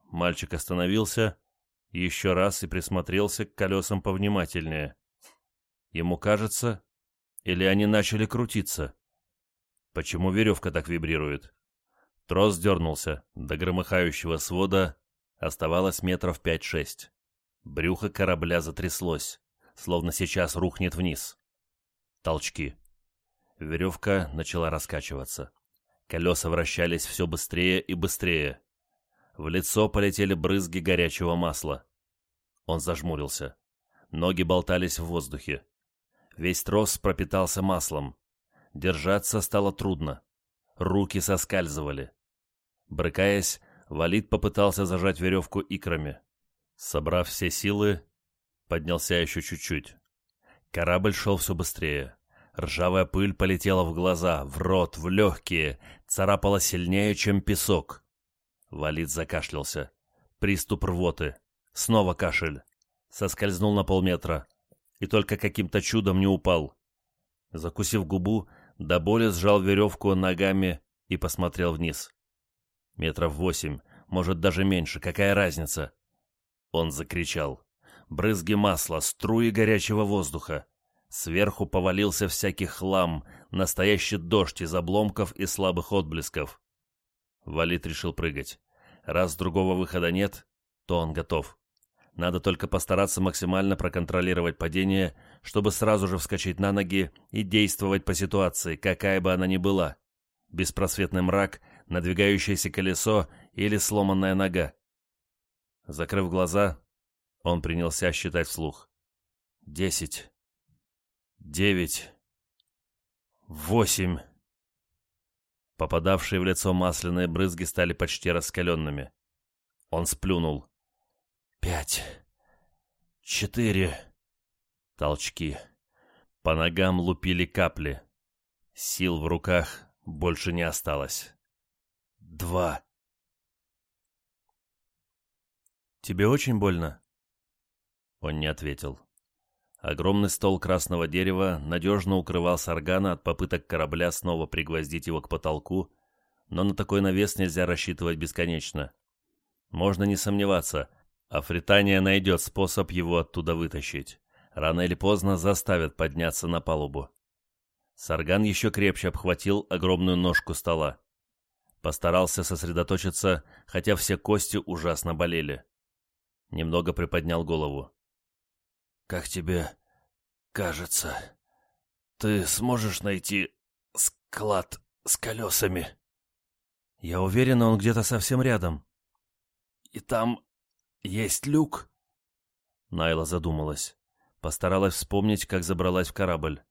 Мальчик остановился еще раз и присмотрелся к колесам повнимательнее. Ему кажется, или они начали крутиться? Почему веревка так вибрирует? Трос дернулся, до громыхающего свода оставалось метров пять-шесть. Брюхо корабля затряслось словно сейчас рухнет вниз. Толчки. Веревка начала раскачиваться. Колеса вращались все быстрее и быстрее. В лицо полетели брызги горячего масла. Он зажмурился. Ноги болтались в воздухе. Весь трос пропитался маслом. Держаться стало трудно. Руки соскальзывали. Брыкаясь, Валид попытался зажать веревку икрами. Собрав все силы, Поднялся еще чуть-чуть. Корабль шел все быстрее. Ржавая пыль полетела в глаза, в рот, в легкие, царапала сильнее, чем песок. Валид закашлялся. Приступ рвоты. Снова кашель. Соскользнул на полметра. И только каким-то чудом не упал. Закусив губу, до боли сжал веревку ногами и посмотрел вниз. Метров восемь, может даже меньше, какая разница? Он закричал брызги масла, струи горячего воздуха. Сверху повалился всякий хлам, настоящий дождь из обломков и слабых отблесков. Валит решил прыгать. Раз другого выхода нет, то он готов. Надо только постараться максимально проконтролировать падение, чтобы сразу же вскочить на ноги и действовать по ситуации, какая бы она ни была. Беспросветный мрак, надвигающееся колесо или сломанная нога. Закрыв глаза, он принялся считать вслух. «Десять. Девять. Восемь». Попадавшие в лицо масляные брызги стали почти раскаленными. Он сплюнул. «Пять. Четыре». Толчки. По ногам лупили капли. Сил в руках больше не осталось. «Два». «Тебе очень больно?» Он не ответил. Огромный стол красного дерева надежно укрывал Саргана от попыток корабля снова пригвоздить его к потолку, но на такой навес нельзя рассчитывать бесконечно. Можно не сомневаться, Афритания найдет способ его оттуда вытащить. Рано или поздно заставят подняться на палубу. Сарган еще крепче обхватил огромную ножку стола. Постарался сосредоточиться, хотя все кости ужасно болели. Немного приподнял голову. «Как тебе кажется, ты сможешь найти склад с колесами?» «Я уверен, он где-то совсем рядом». «И там есть люк?» Найла задумалась. Постаралась вспомнить, как забралась в корабль.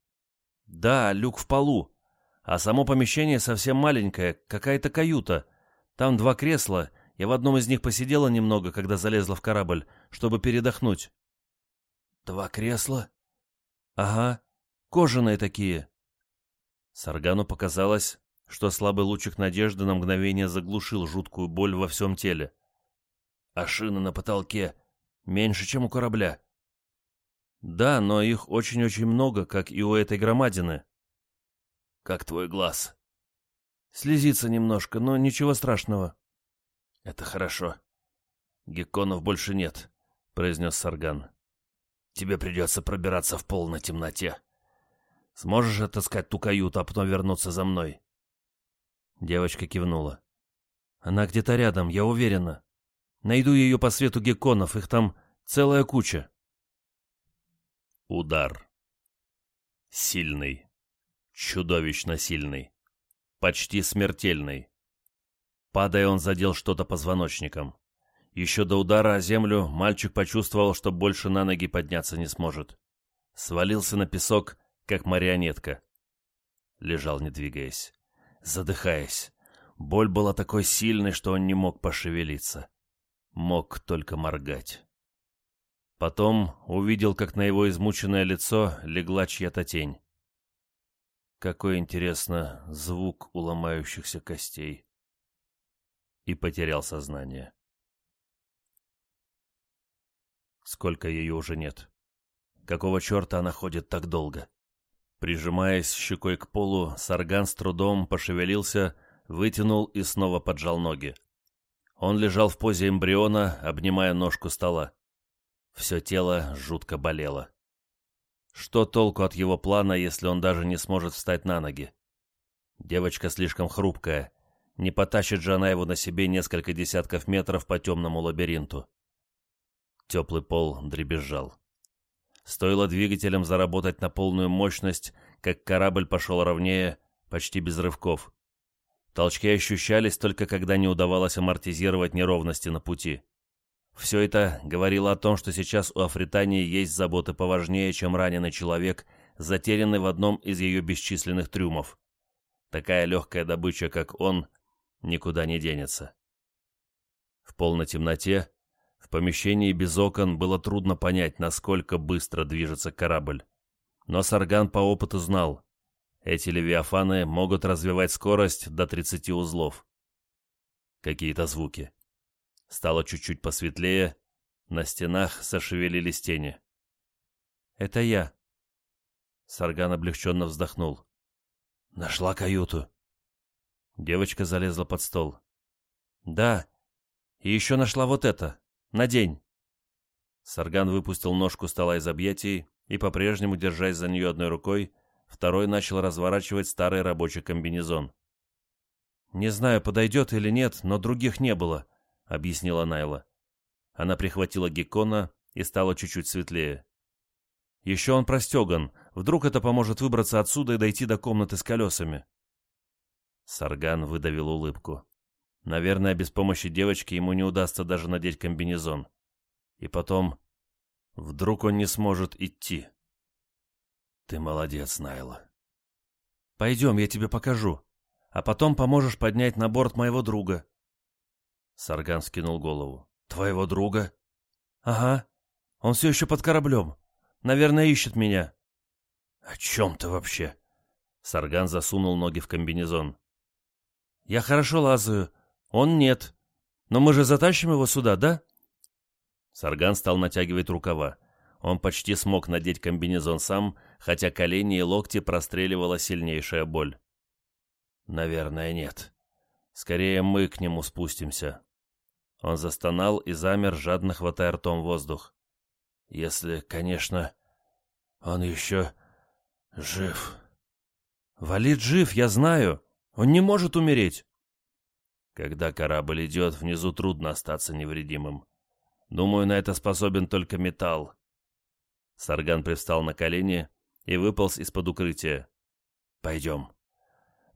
«Да, люк в полу. А само помещение совсем маленькое, какая-то каюта. Там два кресла, я в одном из них посидела немного, когда залезла в корабль, чтобы передохнуть». «Два кресла?» «Ага, кожаные такие». Саргану показалось, что слабый лучик надежды на мгновение заглушил жуткую боль во всем теле. «А шины на потолке меньше, чем у корабля?» Да, но их очень-очень много, как и у этой громадины. Как твой глаз? Слезится немножко, но ничего страшного. Это хорошо. Гекконов больше нет, произнес Сарган. Тебе придется пробираться в полной темноте. Сможешь отыскать ту каюту, а потом вернуться за мной? Девочка кивнула. Она где-то рядом, я уверена. Найду ее по свету гекконов, их там целая куча. Удар. Сильный. Чудовищно сильный. Почти смертельный. Падая, он задел что-то позвоночником. Еще до удара о землю мальчик почувствовал, что больше на ноги подняться не сможет. Свалился на песок, как марионетка. Лежал, не двигаясь. Задыхаясь. Боль была такой сильной, что он не мог пошевелиться. Мог только моргать. Потом увидел, как на его измученное лицо легла чья-то тень. Какой, интересно, звук у ломающихся костей. И потерял сознание. Сколько ее уже нет? Какого черта она ходит так долго? Прижимаясь щекой к полу, Сарган с трудом пошевелился, вытянул и снова поджал ноги. Он лежал в позе эмбриона, обнимая ножку стола. Все тело жутко болело. Что толку от его плана, если он даже не сможет встать на ноги? Девочка слишком хрупкая. Не потащит же она его на себе несколько десятков метров по темному лабиринту. Теплый пол дребезжал. Стоило двигателям заработать на полную мощность, как корабль пошел ровнее, почти без рывков. Толчки ощущались только когда не удавалось амортизировать неровности на пути. Все это говорило о том, что сейчас у Афритании есть заботы поважнее, чем раненый человек, затерянный в одном из ее бесчисленных трюмов. Такая легкая добыча, как он, никуда не денется. В полной темноте, помещении без окон было трудно понять, насколько быстро движется корабль. Но Сарган по опыту знал, эти левиафаны могут развивать скорость до 30 узлов. Какие-то звуки. Стало чуть-чуть посветлее, на стенах зашевелились тени. «Это я». Сарган облегченно вздохнул. «Нашла каюту». Девочка залезла под стол. «Да, и еще нашла вот это. Надень». Сарган выпустил ножку стола из объятий и, по-прежнему держась за нее одной рукой, второй начал разворачивать старый рабочий комбинезон. «Не знаю, подойдет или нет, но других не было объяснила Найла. Она прихватила Геккона и стала чуть-чуть светлее. «Еще он простеган. Вдруг это поможет выбраться отсюда и дойти до комнаты с колесами?» Сарган выдавил улыбку. Наверное, без помощи девочки ему не удастся даже надеть комбинезон. И потом... Вдруг он не сможет идти. «Ты молодец, Найла». «Пойдем, я тебе покажу. А потом поможешь поднять на борт моего друга. Сарган скинул голову. «Твоего друга?» «Ага. Он все еще под кораблем. Наверное, ищет меня». «О чем ты вообще?» Сарган засунул ноги в комбинезон. «Я хорошо лазаю. Он нет. Но мы же затащим его сюда, да?» Сарган стал натягивать рукава. Он почти смог надеть комбинезон сам, хотя колени и локти простреливала сильнейшая боль. «Наверное, нет. Скорее мы к нему спустимся». Он застонал и замер, жадно хватая ртом воздух. «Если, конечно, он еще жив». «Валид жив, я знаю. Он не может умереть». Когда корабль идет, внизу трудно остаться невредимым. Думаю, на это способен только металл. Сарган привстал на колени и выполз из-под укрытия. «Пойдем.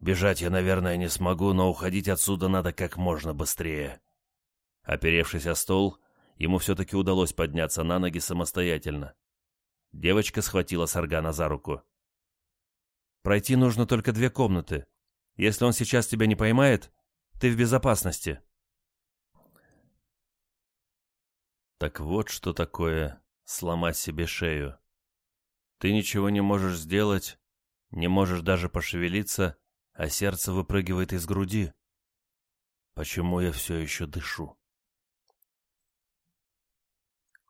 Бежать я, наверное, не смогу, но уходить отсюда надо как можно быстрее». Оперевшись о стол, ему все-таки удалось подняться на ноги самостоятельно. Девочка схватила Саргана за руку. «Пройти нужно только две комнаты. Если он сейчас тебя не поймает, ты в безопасности». Так вот что такое сломать себе шею. Ты ничего не можешь сделать, не можешь даже пошевелиться, а сердце выпрыгивает из груди. Почему я все еще дышу?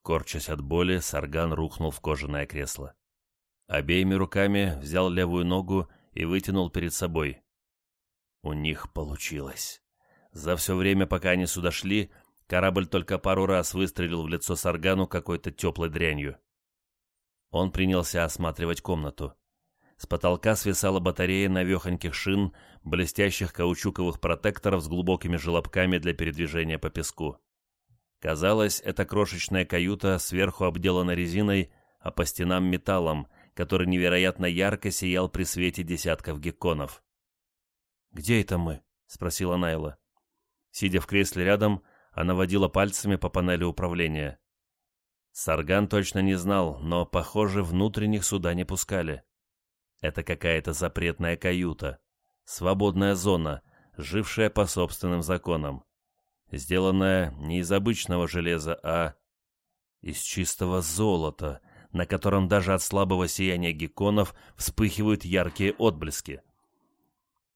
Корчась от боли, Сарган рухнул в кожаное кресло. Обеими руками взял левую ногу и вытянул перед собой. У них получилось. За все время, пока они сюда шли, Корабль только пару раз выстрелил в лицо Саргану какой-то теплой дрянью. Он принялся осматривать комнату. С потолка свисала батарея навехоньких шин, блестящих каучуковых протекторов с глубокими желобками для передвижения по песку. Казалось, эта крошечная каюта сверху обделана резиной, а по стенам металлом, который невероятно ярко сиял при свете десятков гекконов. «Где это мы?» — спросила Найла. Сидя в кресле рядом, она водила пальцами по панели управления. Сарган точно не знал, но, похоже, внутренних сюда не пускали. Это какая-то запретная каюта, свободная зона, жившая по собственным законам. Сделанная не из обычного железа, а из чистого золота, на котором даже от слабого сияния гекконов вспыхивают яркие отблески.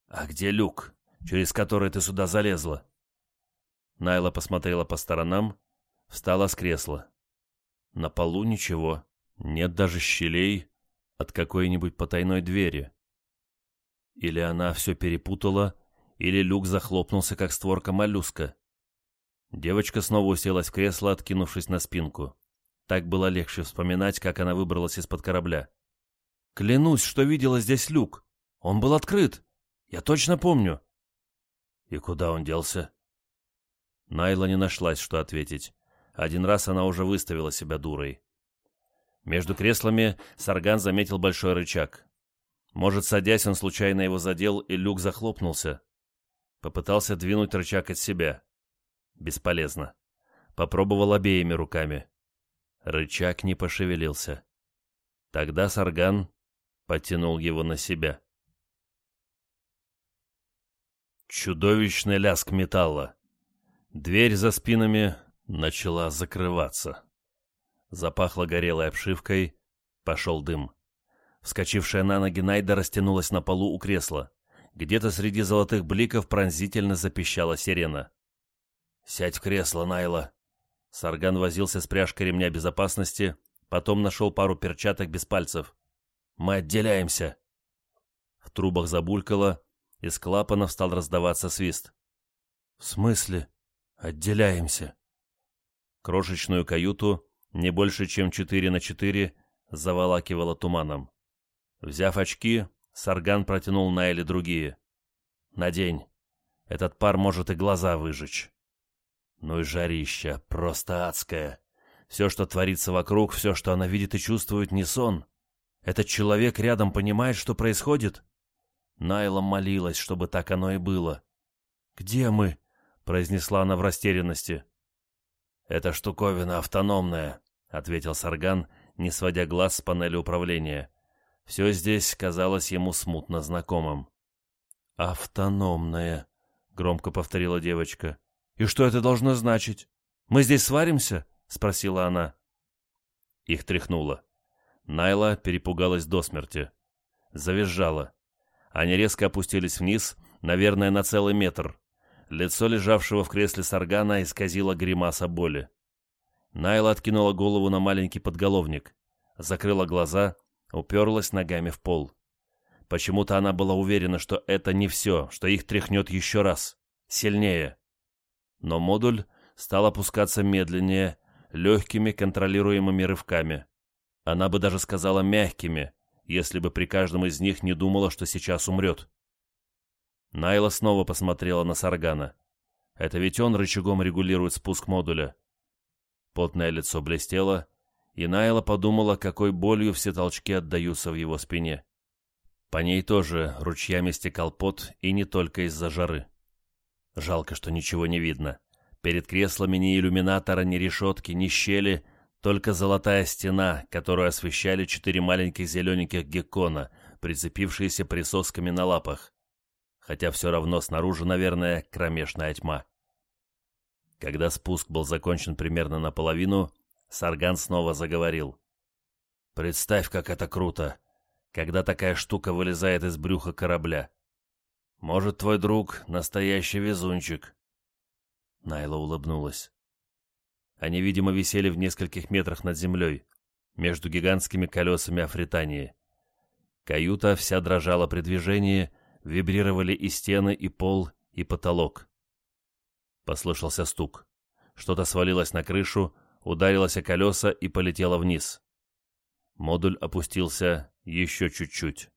«А где люк, через который ты сюда залезла?» Найла посмотрела по сторонам, встала с кресла. На полу ничего, нет даже щелей от какой-нибудь потайной двери. Или она все перепутала, или люк захлопнулся, как створка моллюска. Девочка снова уселась в кресло, откинувшись на спинку. Так было легче вспоминать, как она выбралась из-под корабля. «Клянусь, что видела здесь люк. Он был открыт. Я точно помню». «И куда он делся?» Найла не нашлась, что ответить. Один раз она уже выставила себя дурой. Между креслами Сарган заметил большой рычаг. Может, садясь, он случайно его задел, и люк захлопнулся. Попытался двинуть рычаг от себя. Бесполезно. Попробовал обеими руками. Рычаг не пошевелился. Тогда Сарган потянул его на себя. Чудовищный лязг металла. Дверь за спинами начала закрываться. Запахло горелой обшивкой, пошел дым. Вскочившая на ноги Найда растянулась на полу у кресла. Где-то среди золотых бликов пронзительно запищала сирена. «Сядь в кресло, Найла!» Сарган возился с пряжкой ремня безопасности, потом нашел пару перчаток без пальцев. «Мы отделяемся!» В трубах забулькало, из клапанов стал раздаваться свист. «В смысле?» «Отделяемся». Крошечную каюту, не больше чем 4 на 4, заволакивало туманом. Взяв очки, Сарган протянул Найле другие. «Надень. Этот пар может и глаза выжечь». Ну и жарища, просто адская. Все, что творится вокруг, все, что она видит и чувствует, не сон. Этот человек рядом понимает, что происходит? Найла молилась, чтобы так оно и было. «Где мы?» Произнесла она в растерянности. «Эта штуковина автономная», — ответил Сарган, не сводя глаз с панели управления. Все здесь казалось ему смутно знакомым. «Автономная», — громко повторила девочка. «И что это должно значить? Мы здесь сваримся?» — спросила она. Их тряхнуло. Найла перепугалась до смерти. Завизжала. Они резко опустились вниз, наверное, на целый метр. Лицо лежавшего в кресле Саргана исказило гримаса боли. Найла откинула голову на маленький подголовник, закрыла глаза, уперлась ногами в пол. Почему-то она была уверена, что это не все, что их тряхнет еще раз, сильнее. Но модуль стал опускаться медленнее, легкими контролируемыми рывками. Она бы даже сказала мягкими, если бы при каждом из них не думала, что сейчас умрет. Найла снова посмотрела на Саргана. Это ведь он рычагом регулирует спуск модуля. Потное лицо блестело, и Найла подумала, какой болью все толчки отдаются в его спине. По ней тоже ручьями стекал пот, и не только из-за жары. Жалко, что ничего не видно. Перед креслами ни иллюминатора, ни решетки, ни щели, только золотая стена, которую освещали четыре маленьких зелененьких геккона, прицепившиеся присосками на лапах. Хотя все равно снаружи, наверное, кромешная тьма. Когда спуск был закончен примерно наполовину, Сарган снова заговорил. «Представь, как это круто, когда такая штука вылезает из брюха корабля. Может, твой друг — настоящий везунчик?» Найла улыбнулась. Они, видимо, висели в нескольких метрах над землей, между гигантскими колесами Афритании. Каюта вся дрожала при движении, вибрировали и стены, и пол, и потолок. Послышался стук. Что-то свалилось на крышу, ударилось о колеса и полетело вниз. Модуль опустился еще чуть-чуть.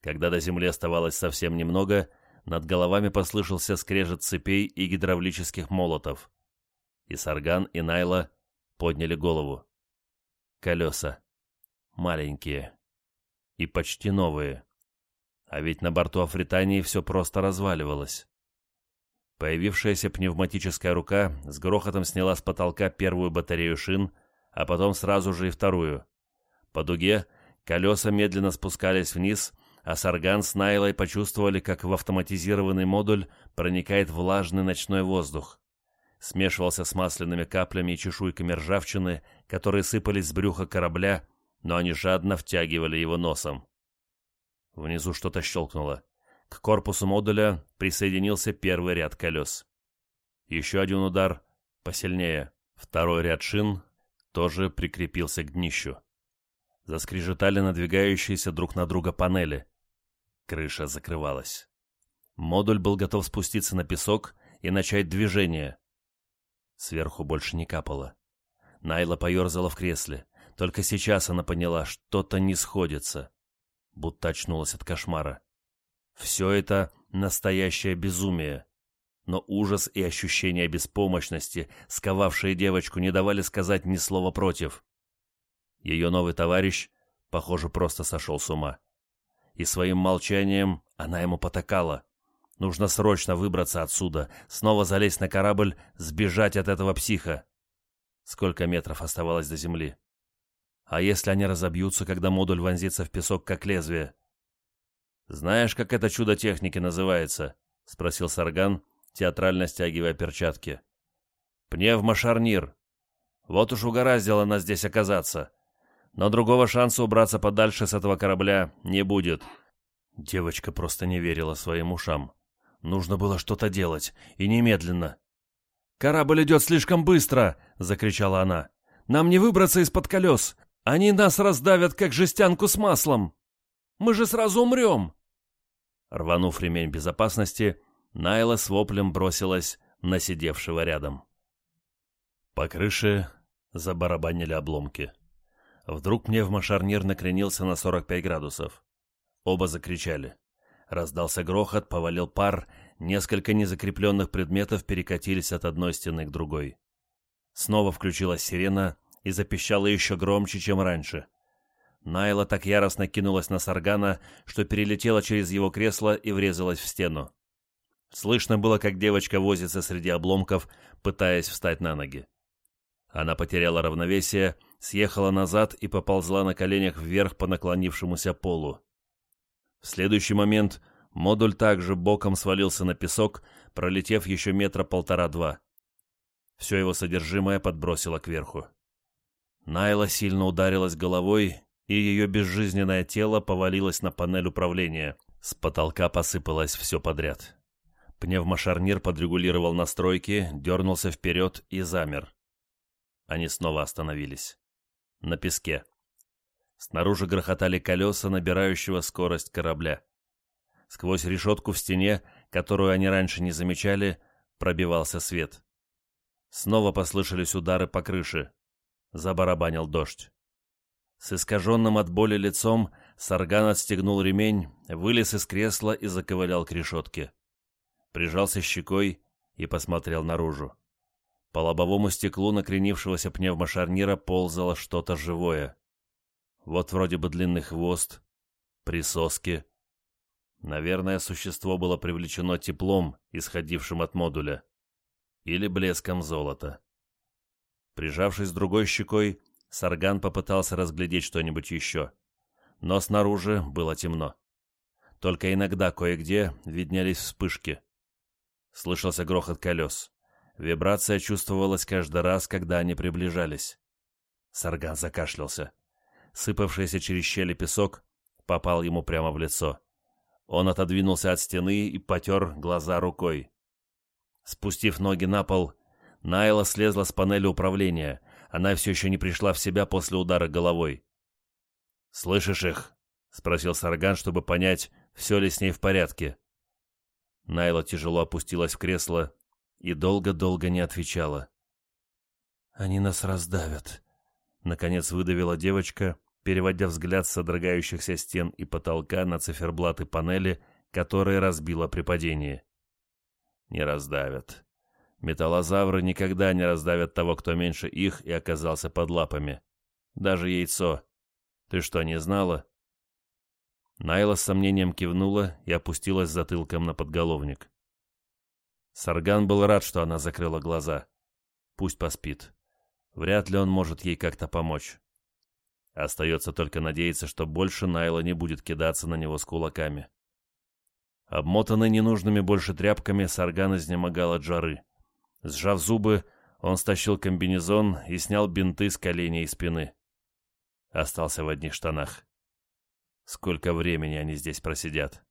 Когда до земли оставалось совсем немного, над головами послышался скрежет цепей и гидравлических молотов. И Сарган, и Найла подняли голову. Колеса. Маленькие. И почти новые. А ведь на борту Афритании все просто разваливалось. Появившаяся пневматическая рука с грохотом сняла с потолка первую батарею шин, а потом сразу же и вторую. По дуге колеса медленно спускались вниз, а Сарган с Найлой почувствовали, как в автоматизированный модуль проникает влажный ночной воздух. Смешивался с масляными каплями и чешуйками ржавчины, которые сыпались с брюха корабля, но они жадно втягивали его носом. Внизу что-то щелкнуло. К корпусу модуля присоединился первый ряд колес. Еще один удар, посильнее. Второй ряд шин тоже прикрепился к днищу. Заскрежетали надвигающиеся друг на друга панели. Крыша закрывалась. Модуль был готов спуститься на песок и начать движение. Сверху больше не капало. Найла поерзала в кресле. Только сейчас она поняла, что-то не сходится. Будто очнулась от кошмара. Все это настоящее безумие. Но ужас и ощущение беспомощности, сковавшие девочку, не давали сказать ни слова против. Ее новый товарищ, похоже, просто сошел с ума и своим молчанием она ему потакала. Нужно срочно выбраться отсюда, снова залезть на корабль, сбежать от этого психа. Сколько метров оставалось до земли? А если они разобьются, когда модуль вонзится в песок, как лезвие? «Знаешь, как это чудо техники называется?» — спросил Сарган, театрально стягивая перчатки. «Пневмошарнир. Вот уж угораздило нас здесь оказаться но другого шанса убраться подальше с этого корабля не будет. Девочка просто не верила своим ушам. Нужно было что-то делать, и немедленно. «Корабль идет слишком быстро!» — закричала она. «Нам не выбраться из-под колес! Они нас раздавят, как жестянку с маслом! Мы же сразу умрем!» Рванув ремень безопасности, Найла с воплем бросилась на сидевшего рядом. По крыше забарабанили обломки. Вдруг мне в машарнир накренился на 45 градусов. Оба закричали. Раздался грохот, повалил пар, несколько незакрепленных предметов перекатились от одной стены к другой. Снова включилась сирена и запищала еще громче, чем раньше. Найла так яростно кинулась на Саргана, что перелетела через его кресло и врезалась в стену. Слышно было, как девочка возится среди обломков, пытаясь встать на ноги. Она потеряла равновесие съехала назад и поползла на коленях вверх по наклонившемуся полу. В следующий момент модуль также боком свалился на песок, пролетев еще метра полтора-два. Все его содержимое подбросило кверху. Найла сильно ударилась головой, и ее безжизненное тело повалилось на панель управления. С потолка посыпалось все подряд. Пневмошарнир подрегулировал настройки, дернулся вперед и замер. Они снова остановились. На песке. Снаружи грохотали колеса набирающего скорость корабля. Сквозь решетку в стене, которую они раньше не замечали, пробивался свет. Снова послышались удары по крыше. Забарабанил дождь. С искаженным от боли лицом Сарган отстегнул ремень, вылез из кресла и заковылял к решетке. Прижался щекой и посмотрел наружу. По лобовому стеклу накренившегося пневмошарнира ползало что-то живое. Вот вроде бы длинный хвост, присоски. Наверное, существо было привлечено теплом, исходившим от модуля. Или блеском золота. Прижавшись другой щекой, Сарган попытался разглядеть что-нибудь еще. Но снаружи было темно. Только иногда кое-где виднелись вспышки. Слышался грохот колес. Вибрация чувствовалась каждый раз, когда они приближались. Сарган закашлялся. Сыпавшийся через щели песок попал ему прямо в лицо. Он отодвинулся от стены и потер глаза рукой. Спустив ноги на пол, Найла слезла с панели управления. Она все еще не пришла в себя после удара головой. «Слышишь их?» — спросил Сарган, чтобы понять, все ли с ней в порядке. Найла тяжело опустилась в кресло и долго-долго не отвечала. «Они нас раздавят», — наконец выдавила девочка, переводя взгляд с содрогающихся стен и потолка на циферблаты панели, которые разбила при падении. «Не раздавят. Металлозавры никогда не раздавят того, кто меньше их и оказался под лапами. Даже яйцо. Ты что, не знала?» Найла с сомнением кивнула и опустилась затылком на подголовник. Сарган был рад, что она закрыла глаза. Пусть поспит. Вряд ли он может ей как-то помочь. Остается только надеяться, что больше Найла не будет кидаться на него с кулаками. Обмотанный ненужными больше тряпками, Сарган изнемогал от жары. Сжав зубы, он стащил комбинезон и снял бинты с коленей и спины. Остался в одних штанах. Сколько времени они здесь просидят?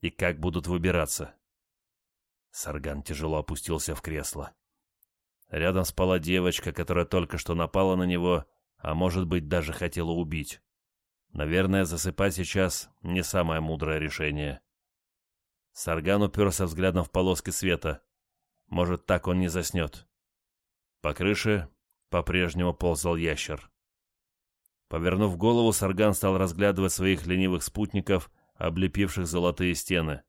И как будут выбираться? Сарган тяжело опустился в кресло. Рядом спала девочка, которая только что напала на него, а может быть даже хотела убить. Наверное, засыпать сейчас не самое мудрое решение. Сарган уперся взглядом в полоски света. Может, так он не заснет. По крыше по-прежнему ползал ящер. Повернув голову, Сарган стал разглядывать своих ленивых спутников, облепивших золотые стены.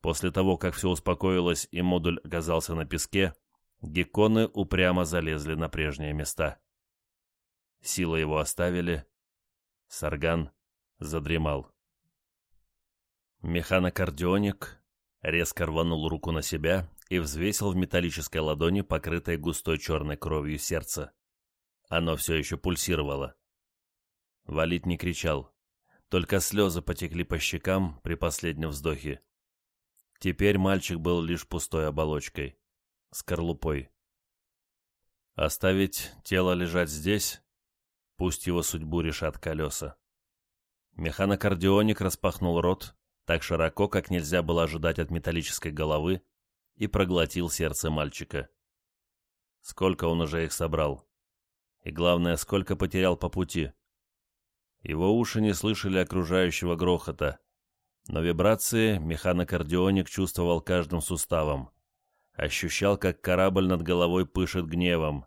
После того, как все успокоилось и модуль оказался на песке, гекконы упрямо залезли на прежние места. Силы его оставили. Сарган задремал. Механокардионик резко рванул руку на себя и взвесил в металлической ладони, покрытой густой черной кровью сердце. Оно все еще пульсировало. Валит не кричал. Только слезы потекли по щекам при последнем вздохе. Теперь мальчик был лишь пустой оболочкой, скорлупой. Оставить тело лежать здесь? Пусть его судьбу решат колеса. Механокардионик распахнул рот, так широко, как нельзя было ожидать от металлической головы, и проглотил сердце мальчика. Сколько он уже их собрал? И главное, сколько потерял по пути? Его уши не слышали окружающего грохота, но вибрации механокардионик чувствовал каждым суставом. Ощущал, как корабль над головой пышет гневом.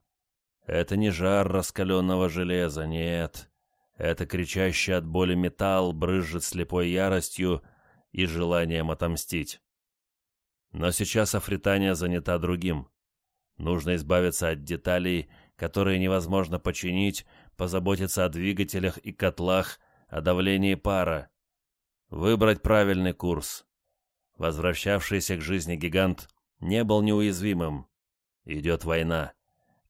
Это не жар раскаленного железа, нет. Это кричащий от боли металл брызжет слепой яростью и желанием отомстить. Но сейчас Афритания занята другим. Нужно избавиться от деталей, которые невозможно починить, позаботиться о двигателях и котлах, о давлении пара. Выбрать правильный курс. Возвращавшийся к жизни гигант не был неуязвимым. Идет война.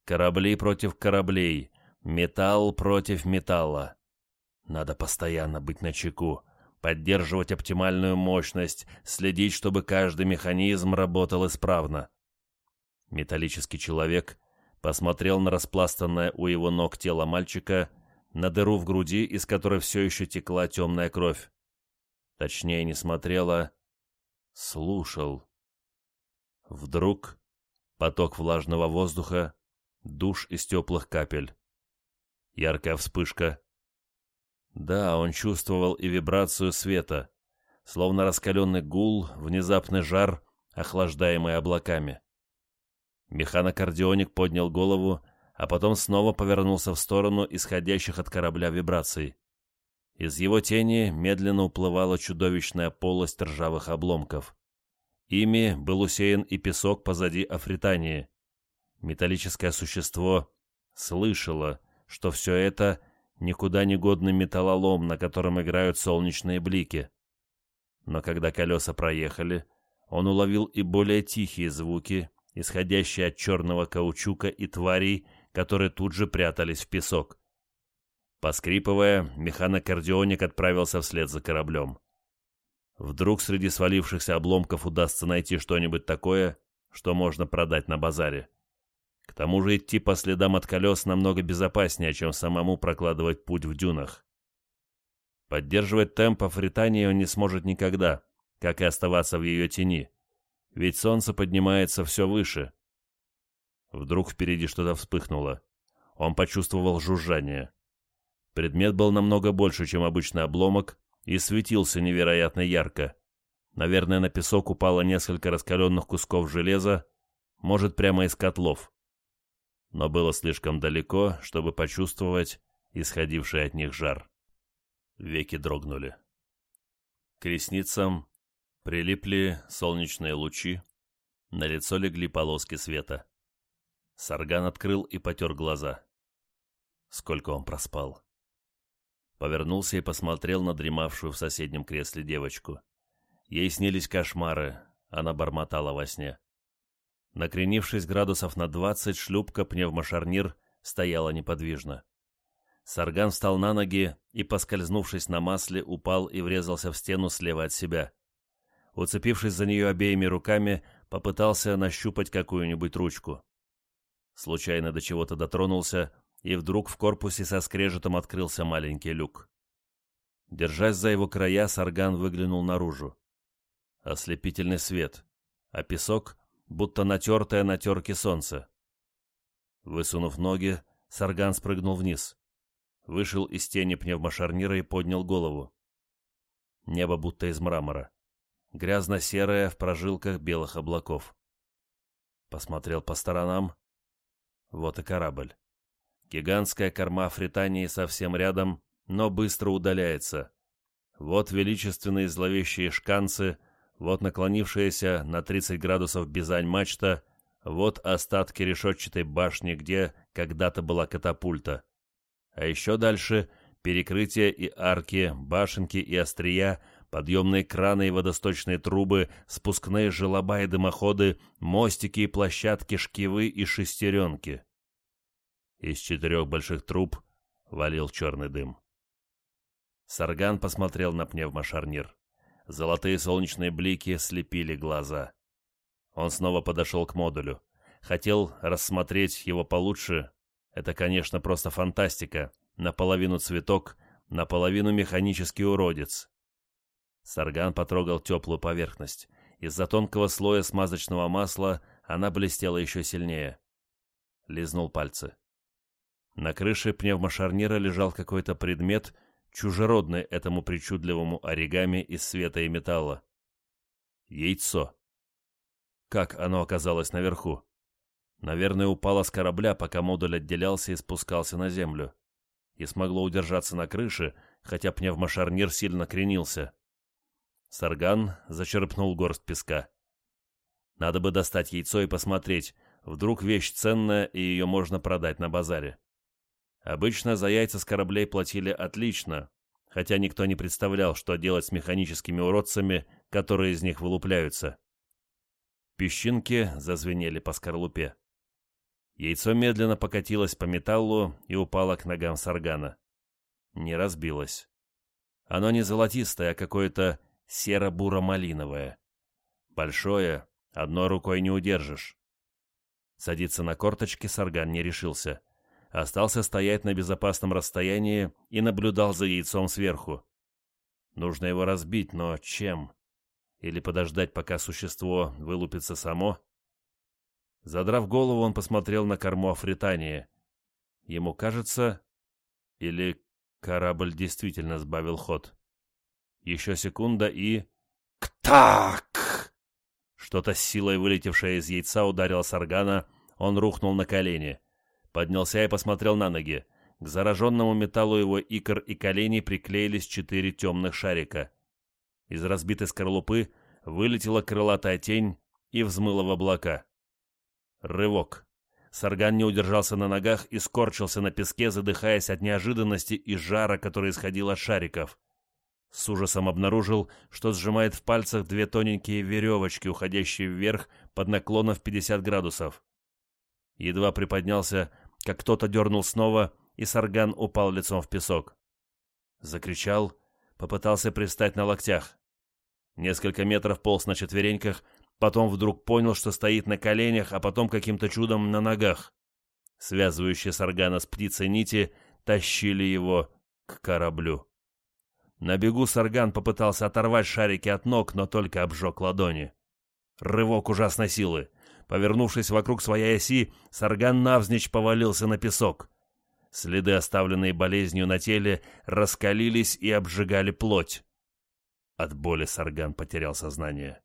Корабли против кораблей, металл против металла. Надо постоянно быть начеку, поддерживать оптимальную мощность, следить, чтобы каждый механизм работал исправно. Металлический человек посмотрел на распластанное у его ног тело мальчика, на дыру в груди, из которой все еще текла темная кровь. Точнее, не смотрела, слушал. Вдруг поток влажного воздуха, душ из теплых капель. Яркая вспышка. Да, он чувствовал и вибрацию света, словно раскаленный гул, внезапный жар, охлаждаемый облаками. Механокардионик поднял голову, а потом снова повернулся в сторону исходящих от корабля вибраций. Из его тени медленно уплывала чудовищная полость ржавых обломков. Ими был усеян и песок позади Афритании. Металлическое существо слышало, что все это никуда не годный металлолом, на котором играют солнечные блики. Но когда колеса проехали, он уловил и более тихие звуки, исходящие от черного каучука и тварей, которые тут же прятались в песок. Поскрипывая, механокардионик отправился вслед за кораблем. Вдруг среди свалившихся обломков удастся найти что-нибудь такое, что можно продать на базаре. К тому же идти по следам от колес намного безопаснее, чем самому прокладывать путь в дюнах. Поддерживать темп Афритании он не сможет никогда, как и оставаться в ее тени, ведь солнце поднимается все выше. Вдруг впереди что-то вспыхнуло. Он почувствовал жужжание. Предмет был намного больше, чем обычный обломок, и светился невероятно ярко. Наверное, на песок упало несколько раскаленных кусков железа, может, прямо из котлов. Но было слишком далеко, чтобы почувствовать исходивший от них жар. Веки дрогнули. К ресницам прилипли солнечные лучи, на лицо легли полоски света. Сарган открыл и потер глаза. Сколько он проспал. Повернулся и посмотрел на дремавшую в соседнем кресле девочку. Ей снились кошмары, она бормотала во сне. Накренившись градусов на двадцать, шлюпка пневмошарнир стояла неподвижно. Сарган встал на ноги и, поскользнувшись на масле, упал и врезался в стену слева от себя. Уцепившись за нее обеими руками, попытался нащупать какую-нибудь ручку. Случайно до чего-то дотронулся, и вдруг в корпусе со скрежетом открылся маленький люк. Держась за его края, Сарган выглянул наружу. Ослепительный свет, а песок, будто натертое на терке солнце. Высунув ноги, Сарган спрыгнул вниз. Вышел из тени пневмошарнира и поднял голову. Небо будто из мрамора. Грязно-серое в прожилках белых облаков. Посмотрел по сторонам. Вот и корабль. Гигантская корма Фритании совсем рядом, но быстро удаляется. Вот величественные зловещие шканцы, вот наклонившаяся на 30 градусов бизань-мачта, вот остатки решетчатой башни, где когда-то была катапульта. А еще дальше перекрытия и арки, башенки и острия, подъемные краны и водосточные трубы, спускные желоба и дымоходы, мостики и площадки, шкивы и шестеренки. Из четырех больших труб валил черный дым. Сарган посмотрел на пневмошарнир. Золотые солнечные блики слепили глаза. Он снова подошел к модулю. Хотел рассмотреть его получше. Это, конечно, просто фантастика. Наполовину цветок, наполовину механический уродец. Сарган потрогал теплую поверхность. Из-за тонкого слоя смазочного масла она блестела еще сильнее. Лизнул пальцы. На крыше пневмошарнира лежал какой-то предмет, чужеродный этому причудливому оригами из света и металла. Яйцо. Как оно оказалось наверху? Наверное, упало с корабля, пока модуль отделялся и спускался на землю. И смогло удержаться на крыше, хотя пневмошарнир сильно кренился. Сарган зачерпнул горсть песка. Надо бы достать яйцо и посмотреть, вдруг вещь ценная, и ее можно продать на базаре. Обычно за яйца с кораблей платили отлично, хотя никто не представлял, что делать с механическими уродцами, которые из них вылупляются. Песчинки зазвенели по скорлупе. Яйцо медленно покатилось по металлу и упало к ногам саргана. Не разбилось. Оно не золотистое, а какое-то серо-буро-малиновое. Большое, одной рукой не удержишь. Садиться на корточки сарган не решился остался стоять на безопасном расстоянии и наблюдал за яйцом сверху. Нужно его разбить, но чем? Или подождать, пока существо вылупится само? Задрав голову, он посмотрел на корму Афритании. Ему кажется... Или корабль действительно сбавил ход. Еще секунда и... «Ктак!» Что-то с силой, вылетевшее из яйца, ударило Саргана. Он рухнул на колени. Поднялся и посмотрел на ноги. К зараженному металлу его икр и коленей приклеились четыре темных шарика. Из разбитой скорлупы вылетела крылатая тень и взмыла в облака. Рывок. Сарган не удержался на ногах и скорчился на песке, задыхаясь от неожиданности и жара, который исходил от шариков. С ужасом обнаружил, что сжимает в пальцах две тоненькие веревочки, уходящие вверх под наклоном в 50 градусов. Едва приподнялся, как кто-то дернул снова, и Сарган упал лицом в песок. Закричал, попытался пристать на локтях. Несколько метров полз на четвереньках, потом вдруг понял, что стоит на коленях, а потом каким-то чудом на ногах. Связывающие Саргана с птицей нити тащили его к кораблю. На бегу Сарган попытался оторвать шарики от ног, но только обжег ладони. Рывок ужасной силы. Повернувшись вокруг своей оси, Сарган навзничь повалился на песок. Следы, оставленные болезнью на теле, раскалились и обжигали плоть. От боли Сарган потерял сознание.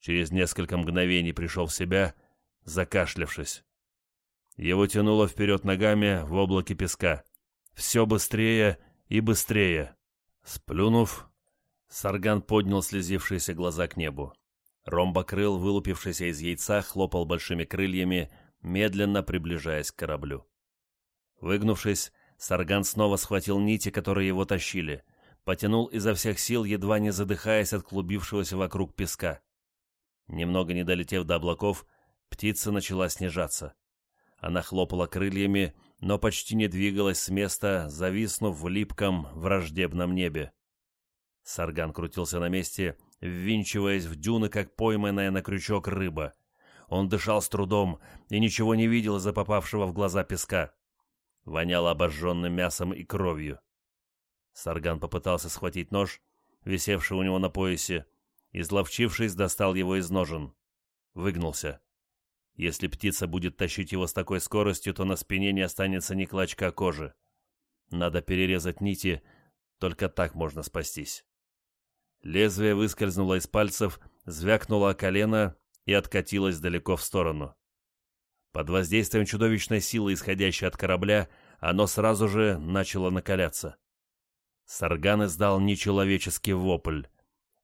Через несколько мгновений пришел в себя, закашлявшись. Его тянуло вперед ногами в облаке песка. Все быстрее и быстрее. Сплюнув, Сарган поднял слезившиеся глаза к небу. Ромбокрыл, вылупившийся из яйца, хлопал большими крыльями, медленно приближаясь к кораблю. Выгнувшись, Сарган снова схватил нити, которые его тащили — потянул изо всех сил, едва не задыхаясь от клубившегося вокруг песка. Немного не долетев до облаков, птица начала снижаться. Она хлопала крыльями, но почти не двигалась с места, зависнув в липком, враждебном небе. Сарган крутился на месте, ввинчиваясь в дюны, как пойманная на крючок рыба. Он дышал с трудом и ничего не видел из-за попавшего в глаза песка. Воняло обожженным мясом и кровью. Сарган попытался схватить нож, висевший у него на поясе, и, зловчившись, достал его из ножен. Выгнулся. Если птица будет тащить его с такой скоростью, то на спине не останется ни клочка кожи. Надо перерезать нити, только так можно спастись. Лезвие выскользнуло из пальцев, звякнуло о колено и откатилось далеко в сторону. Под воздействием чудовищной силы, исходящей от корабля, оно сразу же начало накаляться. Сарган издал нечеловеческий вопль.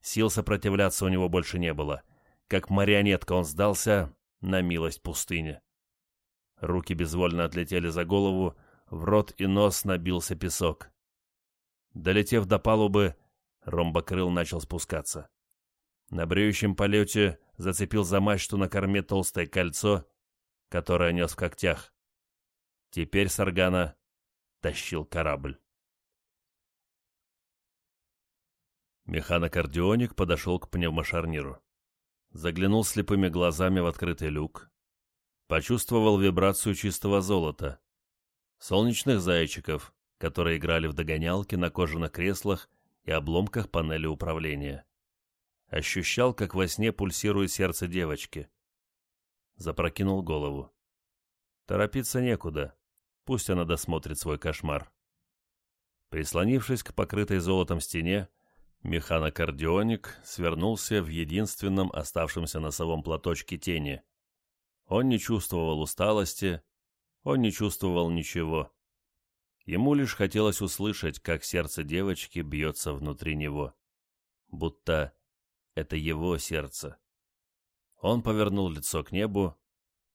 Сил сопротивляться у него больше не было. Как марионетка он сдался на милость пустыни. Руки безвольно отлетели за голову, в рот и нос набился песок. Долетев до палубы, ромбокрыл начал спускаться. На бреющем полете зацепил за мачту на корме толстое кольцо, которое нес в когтях. Теперь Саргана тащил корабль. Механокардионик подошел к пневмошарниру. Заглянул слепыми глазами в открытый люк. Почувствовал вибрацию чистого золота. Солнечных зайчиков, которые играли в догонялки на кожаных креслах и обломках панели управления. Ощущал, как во сне пульсирует сердце девочки. Запрокинул голову. Торопиться некуда. Пусть она досмотрит свой кошмар. Прислонившись к покрытой золотом стене, Механокардионик свернулся в единственном оставшемся носовом платочке тени. Он не чувствовал усталости, он не чувствовал ничего. Ему лишь хотелось услышать, как сердце девочки бьется внутри него. Будто это его сердце. Он повернул лицо к небу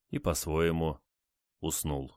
и по-своему уснул.